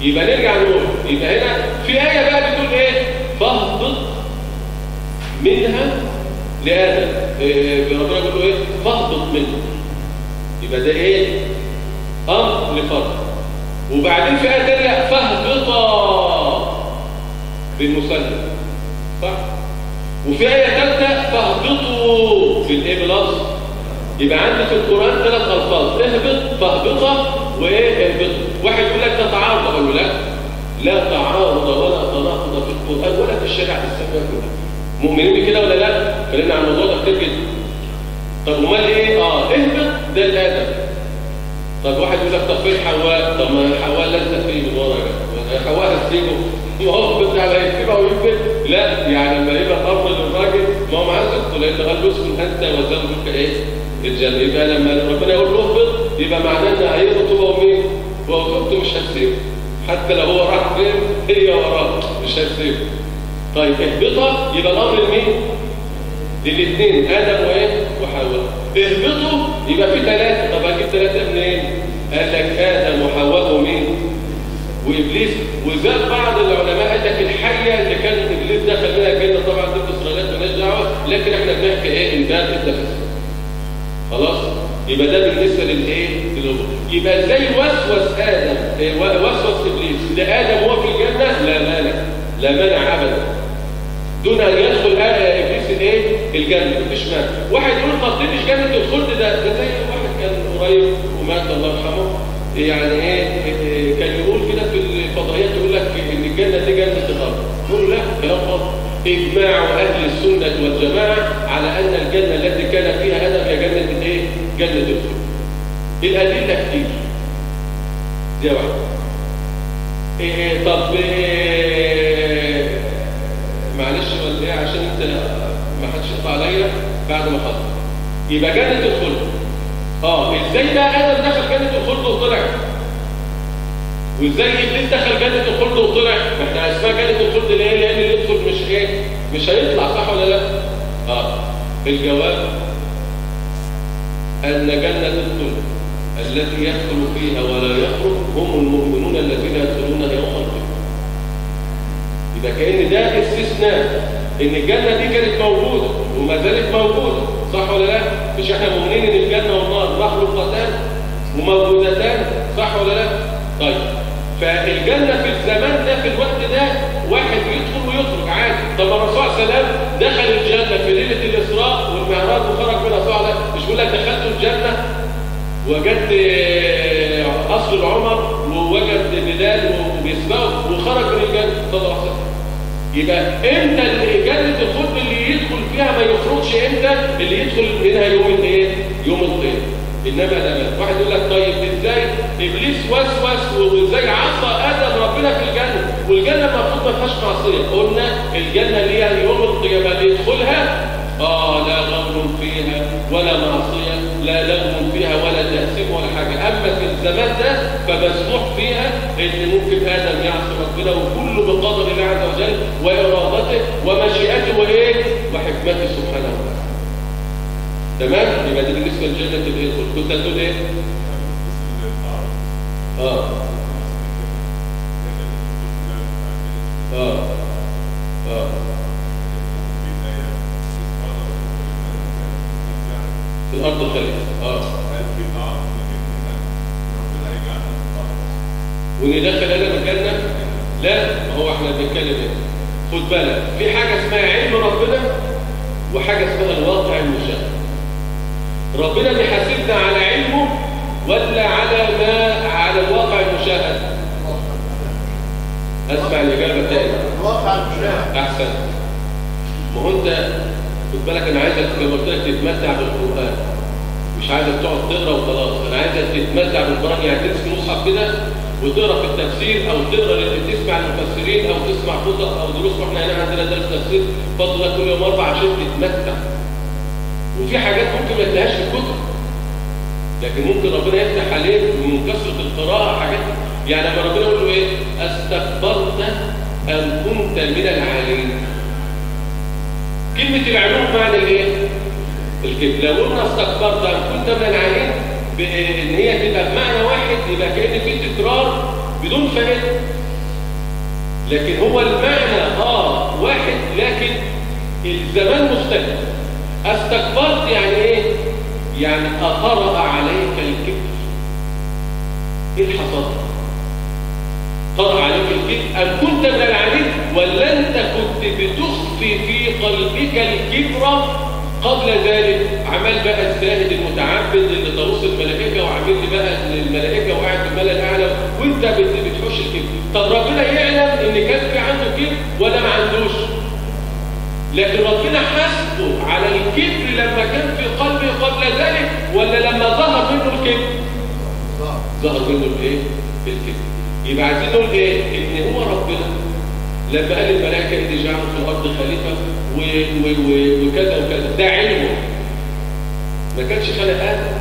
يبقى نرجع نقول يبقى هنا في آية بقى بتقول إيه؟ فاهبط منها لآدم. ربنا يقول له إيه؟ فاهبط منها. يبقى ده إيه؟ أمر لفرد. وبعدين في آية ثانية فاهبطا بالمثنى وفي آية ثالثه فاهبطوا بالايه بلفظ يبقى عندك في القرآن ثلاث ألفاظ. اهبط فاهبطا وايه اهبط واحد يقول لك ده تعارض أقول له لا تعارض ولا تناقض في القرآن ولا في الشريعة الاسلاميه كلها. مؤمنين بكده ولا لا؟ اتكلمنا عن الموضوع ده كتير جدا. طب أمال إيه؟ آه اهبط ده الآدم. طب واحد يقول لك طب فين حواء؟ طب ما حواء لازم تيجي من ورا. حواء هتسيبه. ما هو بس على يسيبها ويمكن لا يعني لما يبقى الامر للراجل ما هو معاه زوجته لأن له اسكن انت وزوجك إيه؟ الجنة. يبقى لما ربنا يقول له اهبط يبقى معناه إن هيهبط هو ومين هو زوجته مش هتسيبه. حتى لو هو راح فين؟ هي وراه مش هتسيبه. طيب اهبطها يبقى الأمر لمين؟ للاثنين آدم وايه وحواء. اهبطوا يبقى في ثلاثة. طب أجيب ثلاثة منين؟ قال لك آدم وحواء ومين وإبليس. وزاد بعض العلماء قال لك الحية اللي كان إبليس دخل منها الجنه طبعا دي اسرائيلات مالناش دعوة. لكن إحنا بنحكي إيه؟ امداد التفسير خلاص؟ يبقى ده بالنسبة للإيه؟ يبقى زي وسوس آدم. وسوس إبليس. لادم وهو في الجنة؟ لا مانع. لا مانع ابدا. دون أن يدخل ابليس الايه الجنة مفيش مانع واحد يقول دي مش جنة الخلد ده؟ ده زي واحد كان قريب ومات الله يرحمه. يعني إيه؟ كان يقول كده في الفضائيات يقول لك إن الجنة دي جنة الأرض نقول لا كلام غلط إجماع أهل السنة والجماعة على أن الجنة التي كان فيها آدم هي جنة الايه جنة الخلد. الادله كتير. دي واحدة. إيه طب إيه معلش ولا إيه؟ عشان أنت ما حدش يقطع عليا بعد ما خلص. يبقى جنة الخلد. آه إزاي بقى آدم دخل جنة الخلد وطلع؟ وإزاي ابليس دخل جنة الخلد وطلع؟ ما إحنا اسمها جنة الخلد ليه لأن اللي يدخل مش إيه؟ مش هيطلع صح ولا لأ؟ آه. الجواب أن جنة الخلد التي يدخل فيها ولا يخرج هم المؤمنون الذين يدخلونها يوم القيامة. يبقى كأن ده استثناء. إن الجنة دي كانت موجودة وما زالت موجودة صح ولا لا؟ مش إحنا مؤمنين إن الجنة والنار مخلوقتان وموجودتان صح ولا لا؟ طيب فالجنة في الزمان ده في الوقت ده واحد يدخل ويخرج عادي. طب الرسول صلى الله عليه وسلم دخل الجنة في ليلة الإسراء والمعراج وخرج منها الله مش بيقول لك دخلت الجنة وجدت أصل عمر ووجد بلال وبيسبقه وخرج من الجنة. صلى الله عليه وسلم يبقى إمتى جنة الخلد اللي يدخل فيها ما يخرجش إمتى؟ اللي يدخل منها يوم الايه؟ يوم القيامة. إنما ده واحد يقول لك طيب إزاي؟ إبليس وسوس وإزاي عصى آدم ربنا في الجنة؟ والجنة المفروض ما فيهاش معصية. قلنا الجنة اللي هي يوم القيامة اللي يدخلها آه لا غمر فيها ولا معصية لا لغم فيها ولا تأثيم ولا حاجة. أما في الزمان ده فمسموح فيها إن ممكن آدم يعصي ربنا وكله بقدر الله عز وجل وإرادته ومشيئته وإيه؟ وحكمته سبحانه وتعالى. تمام؟ يبقى دي بالنسبة لجنة الإيه؟ كنت هتقول إيه؟ آه آه. آه. في الأرض الخليفة آه. وإن دخل أنا الجنة لا. ما هو إحنا بنتكلم إيه؟ خد بالك. في حاجة اسمها علم ربنا وحاجة اسمها الواقع المشاهد. ربنا بيحاسبنا على علمه ولا على ما على الواقع المشاهد؟ أسمع الإجابة تاني. الواقع المشاهد. أحسن. ما هو أنت خد بالك أنا عايزك زي ما قلت لك تتمتع بالقرآن. مش عايزك تقعد تقرأ وخلاص. أنا عايزك تتمتع بالقرآن. يعني تمسك مصحف كده وتقرأ في التفسير أو تقرأ تسمع المفسرين أو تسمع خطب أو دروس. وإحنا هنا عندنا درس تفسير فضل كل يوم أربع عشان تتمتع. وفي حاجات ممكن ما تلاقيهاش في الكتب. لكن ممكن ربنا يفتح عليك من كثرة القراءة حاجات. يعني لما ربنا يقول له إيه؟ أستكبرت أم كنت من العالين. كلمة العلوم معنى الايه الكبر لو قلنا استكبرت كنت من العالين بإن هي تبقى بمعنى واحد يبقى كأن في تكرار بدون فائدة. لكن هو المعنى آه واحد لكن الزمان مختلف. استكبرت يعني إيه؟ يعني اطرأ عليك الكبر إيه اللي حصل طرأ عليك الكبر ام كنت من العالين ولا انت كنت بتخفي في قلبك الكبر قبل ذلك. عمل بقى الزاهد المتعبد اللي ترص الملائكة وعامل لي بقى الملائكة وقاعد في الملأ الأعلى وأنت بتحوش الكبر. طب ربنا يعلم إن كان في عنده كبر ولا ما عندوش. لكن ربنا حاسبه على الكبر لما كان في قلبه قبل ذلك ولا لما ظهر منه الكبر؟ ظهر منه الإيه؟ الكبر. يبقى عايزين نقول إيه؟ إن هو ربنا. لما قال الملائكة اني جعل في الأرض خليفة وكذا وكذا. ده علمه. ما كانش خلق آدم.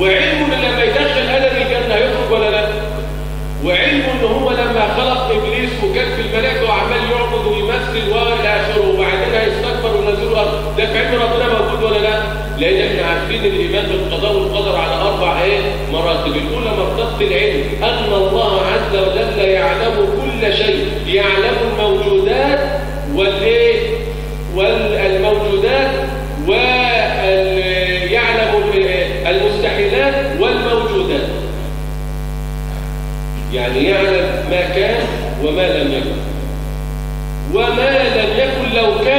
وعلمه إن لما يدخل آدم الجنة هيخرج ولا لا؟ وعلمه إن هو لما خلق إبليس وكان في الملائكة وعمال يعبد ويمثل والى اخره وبعدين هيستكبر وينزل الأرض ده في علم ربنا موجود ولا لا لأن إحنا عارفين الإيمان بالقضاء والقدر على أربع إيه؟ مراتب. الاولى مرتبه العلم أن الله عز وجل يعلم كل شيء. يعلم الموجودات والإيه؟ والموجودات ويعلم المستحيلات والموجودات. يعني يعلم ما كان وما لم يكن. وما لم يكن لو كان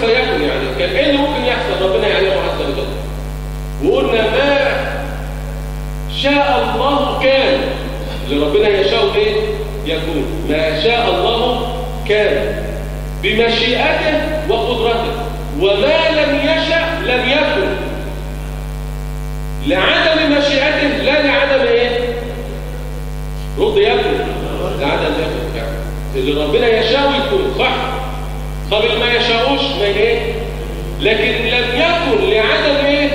كيف سيكون يعني. كان إيه اللي ممكن يحصل؟ ربنا يعلمه عز وجل. وقلنا ما شاء الله كان. اللي ربنا يشاء إيه؟ يكون. ما شاء الله كان بمشيئته وقدرته. وما لم يشأ لم يكن. لعدم مشيئته لا لعدم إيه؟ رد يكن لعدم يكن يعني اللي ربنا يشاء يكون. صح. طب اللي ما يشاءوش ما إيه؟ لكن لم يكن لعدم إيه؟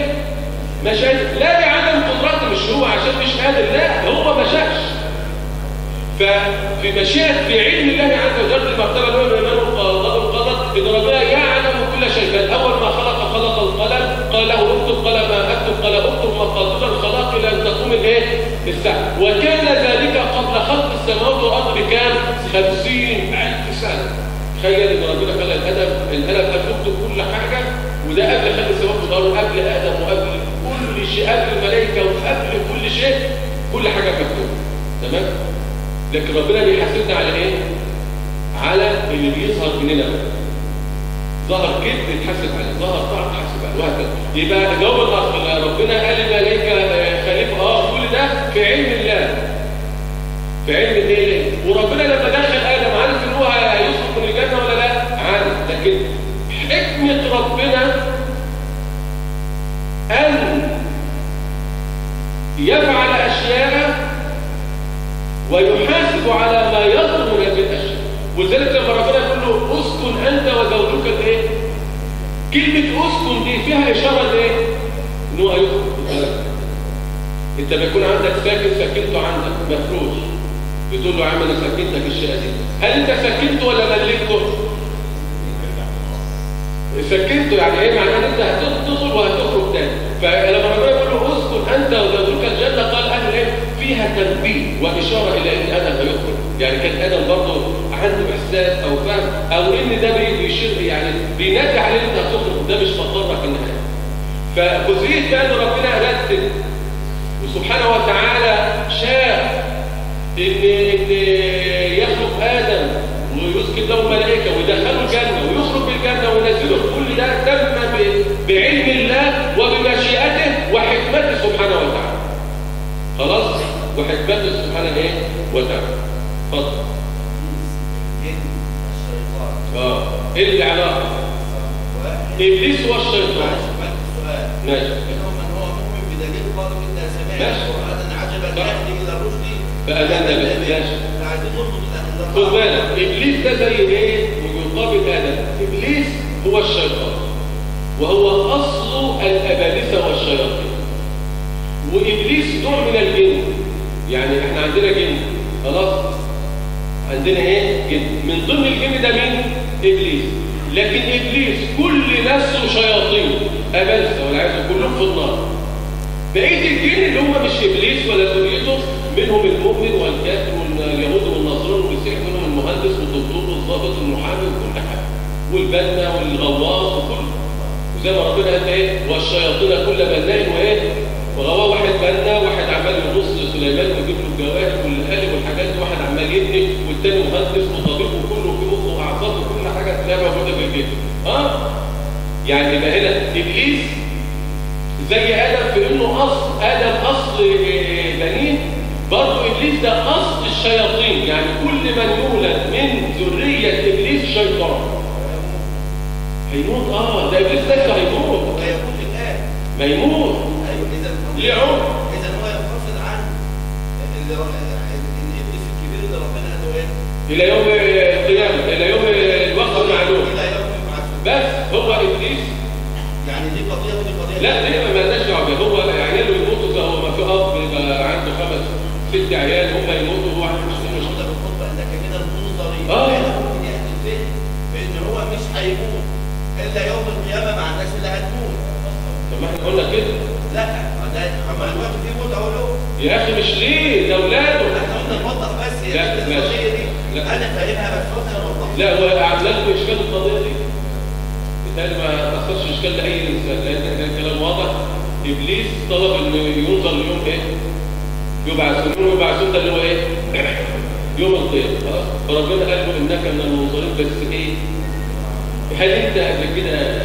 مشيئته لا لعدم قدرته مش هو عشان مش قادر لا هو ما شاءش. ففي مشيئة في علم الله عز وجل المرتبة الأولى من والقدر إن ربنا يعلم كل شيء. بل أول ما خلق خلق القلم قال له اكتب قال ما أكتب قال اكتب مقادير الخلاق إلى أن تقوم الإيه؟ الساعة وكان ذلك قبل خلق السماوات والأرض بكام؟ خمسين ألف سنة. تخيل إن ربنا خلق الأدم الأدم قد يكتب كل حاجة وده قبل خلق السماوات والأرض قبل آدم وقبل كل شيء قبل الملائكة وقبل كل شيء كل حاجة مكتوبة تمام؟ لكن ربنا بيحاسبنا على إيه؟ على اللي بيظهر مننا. ظهر كده بيتحاسب عليه ظهر طاعة تحاسب عليه وهكذا. يبقى جواب الاخ ربنا قال الملائكة خليفة آه كل ده في علم الله. في علم الايه وربنا لما دخل آدم عارف ان هو هيسقط من الجنه ولا لا عارف لكن حكمه ربنا ان يفعل اشياء ويحاسب على ما يظلم من الاشياء ولذلك لما ربنا يقول له اسكن انت وزوجك الايه كلمة أسكن دي فيها إشارة لإيه؟ إن هو هيدخل أنت بيكون عندك ساكن سكنته عندك مفروش بتقول له يا عم أنا سكنتك الشقة دي. هل أنت سكنته ولا ملكته؟ سكنته يعني إيه؟ معناه إن أنت هتدخل وهتخرج تاني. فلما ربنا يقول له أسكن أنت وزوجك الجنة قال أهل إيه؟ فيها تنبيه وإشارة إلى إن آدم هيخرج. يعني كان آدم برضه عنده احساس أو فهم أو إن ده بيشير يعني بينادي عليه أنت هتخرج ده مش مضطرك النهاية. فجزئية كان ربنا رتب وسبحانه وتعالى شاء ان إن يخلق آدم ويسكن له الملائكة ويدخله الجنة ويخرج بالجنه وينزله. كل ده تم بعلم الله وبمشيئته وحكمته سبحانه وتعالى. خلاص؟ وحكمته سبحانه إيه؟ وتعالى. اتفضل. آه إيه العلاقه إبليس والشيطان ماشي منهم من هو مؤمن بدليل قالوا إنا سمعنا قرآنا عجبا يهدي إلى الرشد فامنا بالله خد بالك. إبليس ده زي إيه؟ ويقابل آدم إبليس هو الشيطان. وهو أصل الابالسه والشياطين. وإبليس نوع من الجن. يعني إحنا عندنا جن. خلاص؟ عندنا إيه؟ جن. من ضمن الجن ده مين؟ إبليس. لكن إبليس كل نفسه شياطين. ابالسه والعياذ كلهم في النار بقية الجن اللي هم مش إبليس ولا ذريته منهم المؤمن والكافر واليهود والنصران والمسيح منهم المهندس والدكتور والضابط والمحامي وكل حاجة. والبنا والغواص وكل. وزي ما ربنا قال إيه؟ والشياطين كل بناء وإيه؟ وغوا واحد بنا واحد عمال يبص لسليمان ويجيب له الجواهر والقالب والحاجات دي واحد عمال يبني والتاني مهندس وطبيب وكله في مخه واعصاب وكل حاجة تلاقيها موجودة في البيت. آه يعني يبقى هنا. إبليس زي آدم في إنه اصل آدم أصل بنين. برضه إبليس ده أصل الشياطين. يعني كل من يولد من ذرية إبليس شيطان. هيموت؟ آه ده إبليس نفسه هيموت ما يموت اذا هو ينفصل عن اللي الابليس الكبير اللي ربنا قال إيه؟ إلى يوم القيامة إلى يوم الوقت المعلوم. بس هو إبليس. يعني دي قضية ودي قضية. لا ليه ما لناش دعوة. بيه. هو عياله يموتوا زي هو ما في يبقى عنده خمس ست عيال هم يموتوا وهو واحد مش مش انك كده آه. هنا ممكن يحدث الفهم بإن هو مش هيموت إلا يوم القيامة مع الناس اللي هتموت. طب ما إحنا قلنا كده. لا. يا أخي مش ليه؟ ده أولاده. إحنا قلنا نوضح بس القضية ماشي. دي لا. أنا فاهمها بس قلنا نوضح لا هو إشكال القضية دي بالتالي ما تحصلش إشكال لأي إنسان لأن كان الكلام واضح. إبليس طلب انه ينظر ليوم إيه؟ يبعثون يوم يبعثون ده اللي هو إيه؟ يوم القيامة. خلاص فربنا قال له إنك من المنظرين بس إيه؟ هل أنت قبل كده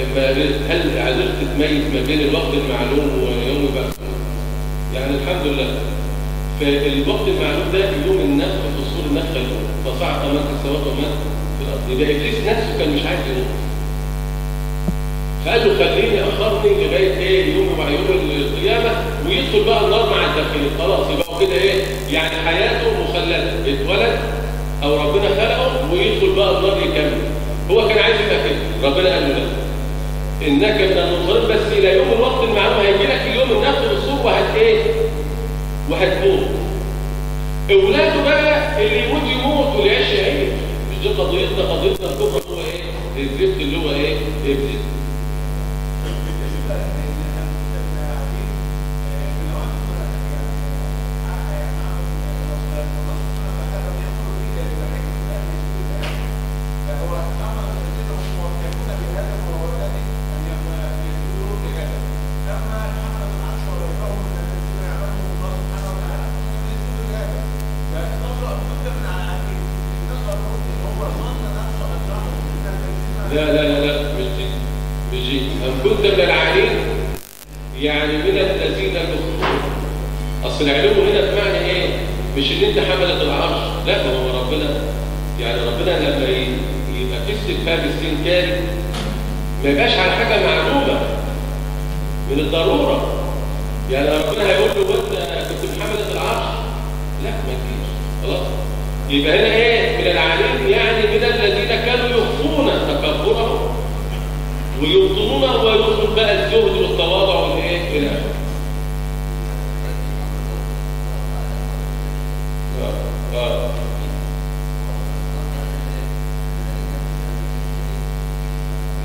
لما هل عرفت تميز ما بين الوقت المعلوم يبعثون يعني الحمد لله. فالوقت المعلوم ده يوم النفخ في الصور النفخه الأولى. فصعق من في السماوات ومن في الأرض. يبقى إبليس نفسه كان مش عايز يموت فقال له خليني اخرني لغاية إيه؟ يوم مع يوم القيامة ويدخل بقى النار مع الداخلين. خلاص يبقى كده إيه؟ يعني حياته مخلدة. اتولد أو ربنا خلقه ويدخل بقى النار يكمل. هو كان عايز يبقى كده ربنا قال له لا إنك من بس إلى يوم الوقت المعلوم هيجي لك اليوم النفخ بالصور وهت إيه؟ وهتموت أولاده بقى اللي يموت يموت واللي يعيش مش دي قضيتنا قضيتنا الكفر هو إيه؟ الزفت اللي هو إيه؟ ابليس لا لا لا لا مش دي مش دي أم كنت من العالين يعني من الذين يخطئون أصل العلوم هنا بمعنى إيه؟ مش إن أنت حملت العرش لا هو ربنا يعني ربنا لما ي- يبقى في استفهام استنكاري ما يبقاش على حاجة معلومة من الضرورة يعني ربنا هيقول له وانت كنت محملة العرش لا ما تجيش خلاص يبقى هنا إيه من العالين يعني من الذين كانوا يخفون تكبرهم ويبطنون ويدخل بقى الزهد والتواضع والايه إلى اخره آه، آه.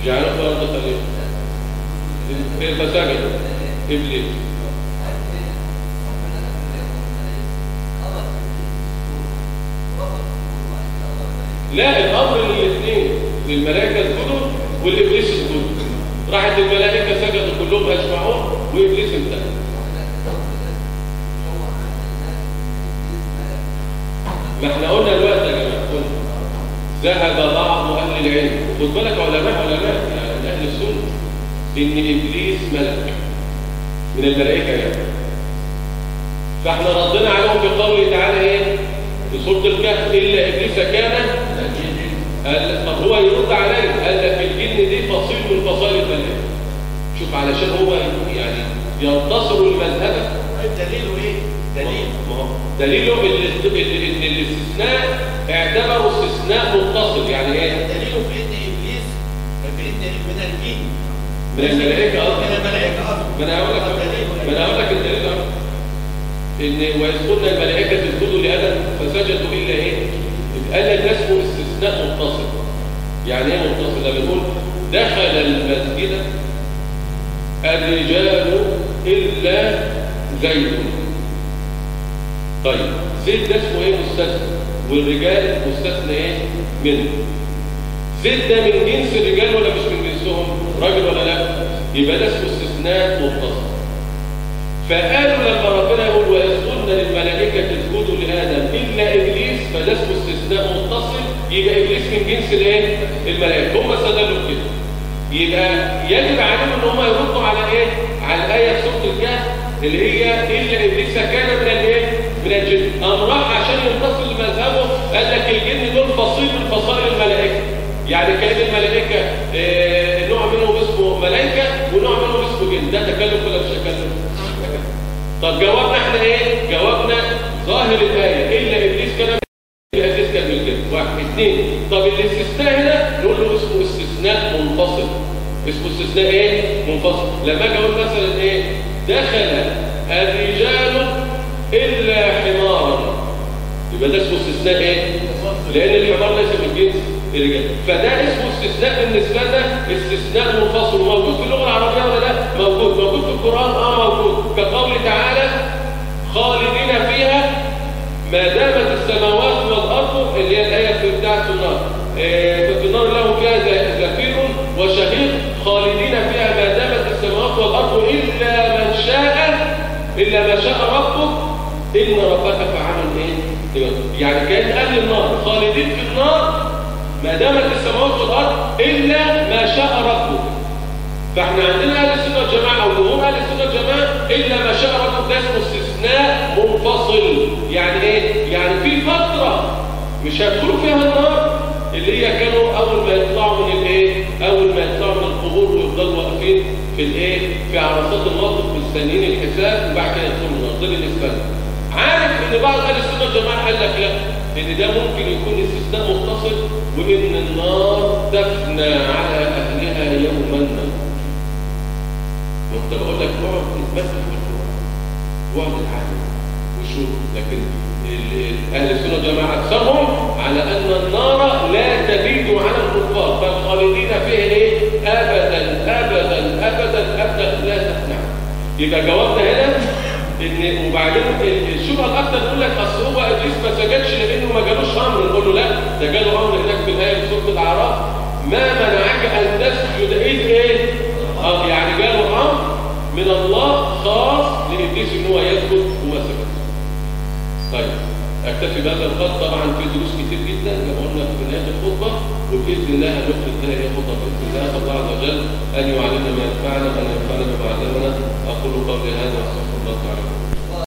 جعلوا في الأرض خليفه فسجد ابليس لا الامر للاثنين للملائكه اسجدوا والابليس اسجدوا راحت الملائكه سجدوا كلهم اجمعون وابليس انتهى ما إحنا قلنا الوقت يا جماعة. قلنا. ذهب بعض أهل العلم. خد بالك علماء علماء أهل السنة. إن إبليس ملك. من الملائكة يعني. فإحنا ردنا عليهم بقوله تعالى إيه؟ في سورة الكهف إلا إبليس كان قال طب هو يرد عليه قال لك الجن دي فصيل من فصائل الملائكة. شوف علشان هو يعني ينتصر المذهب. إيه؟ دليل. دليله إن الاستثناء اعتبره استثناء متصل. يعني إيه؟ دليله في إن إبليس في إن من الجن من الملائكة من أصلا الملائكة أصلا ما أنا هقول لك ما أنا هقول لك الدليل أهو. إن قلنا الملائكة اسجدوا لادم فسجدوا إلا إيه؟ قال لك ده اسمه استثناء متصل. يعني إيه متصل؟ لما بنقول دخل المسجد الرجال إلا زيد. طيب زيد ده اسمه إيه مستثنى؟ والرجال مستثنى إيه؟ منه. زيد ده من جنس الرجال ولا مش من جنسهم؟ راجل ولا لا؟ يبقى ده اسمه استثناء متصل. فقالوا لما ربنا يقول وإذ قلنا للملائكة اسجدوا لآدم إلا إبليس فده اسمه استثناء متصل يبقى إبليس من جنس الإيه؟ الملائكة. هم استدلوا كده يبقى يجب عليهم إن هم يردوا على إيه؟ على الآية في سورة الكهف اللي هي إلا إبليس كان من الإيه؟ الجن قام راح عشان ينتصر لمذهبه قال لك الجن دول فصيل من فصائل الملائكة. يعني كان الملائكة آه، نوع منهم اسمه ملائكة ونوع منهم اسمه جن. ده تكلف ولا مش تكلف؟ طب جوابنا إحنا إيه؟ جوابنا ظاهر الآية. إلا إبليس كان ابليس كان من الجن واحد اثنين طب الاستثناء هنا نقول له اسمه استثناء منفصل. اسمه استثناء إيه؟ منفصل. لما أجي أقول مثلا إيه؟ دخل الرجال إلا حمارا. يبقى ده اسمه استثناء إيه؟ لأن الحمار ليس من جنس الرجال. فده اسمه استثناء بالنسبة لنا استثناء منفصل. موجود في اللغة العربية ولا لا؟ موجود. موجود في القرآن؟ آه موجود. كقوله تعالى خالدين فيها ما دامت السماوات والأرض اللي هي الآية في بتاعة النار. آه، ففي النار له ز- زفير وشهيق خالدين فيها ما دامت السماوات والأرض إلا من شاء إلا ما شاء ربك. ان ربك فعال إيه؟ يعني كان أهل النار خالدين في النار ما دامت السماوات والأرض إلا ما شاء ربك. فإحنا عندنا أهل السنة والجماعة أو جمهور أهل السنة والجماعة إلا ما شاء ربك ده اسمه استثناء منفصل. يعني إيه؟ يعني في فترة مش هيدخلوا فيها النار اللي هي كانوا أول ما يطلعوا من الإيه؟ أول ما يطلعوا من القبور ويفضلوا واقفين في الإيه؟ في عرصات الموقف مستنيين الحساب وبعد كده يدخلوا النار. بالنسبة لنا عارف إن بعض أهل السنة والجماعه قال لك لا إن ده ممكن يكون استثناء متصل وإن النار تفنى على أهلها يوما. ما كنت بقول لك اقعد تتمثل في القرآن واقعد اتعلم وشوف. لكن أهل السنة والجماعه أكثرهم على أن النار لا تبيد على الكفار بل خالدين فيها إيه؟ ابدا ابدا ابدا ابدا لا تفنى. يبقى جوابنا هنا إن وبعدين ال- الشبهة الأكثر يقول لك أصل هو ابليس ما سجدش لأنه ما جالوش أمر نقول له لا ده جاله أمر هناك في الايه في سورة الأعراف ما منعك أن تسجد إذ إيه؟ آه يعني جاله أمر من الله خاص لابليس إن هو يسجد وما سجد. طيب اكتفي بهذا القدر طبعا في دروس كتير جدا كما قلنا في نهايه الخطبة وبإذن الله هنخرج هي خطبة بإذن الله. الله عز وجل أن يعلمنا ما ينفعنا وان ينفعنا بما علمنا أقول قولي هذا وأستغفر الله تعالى.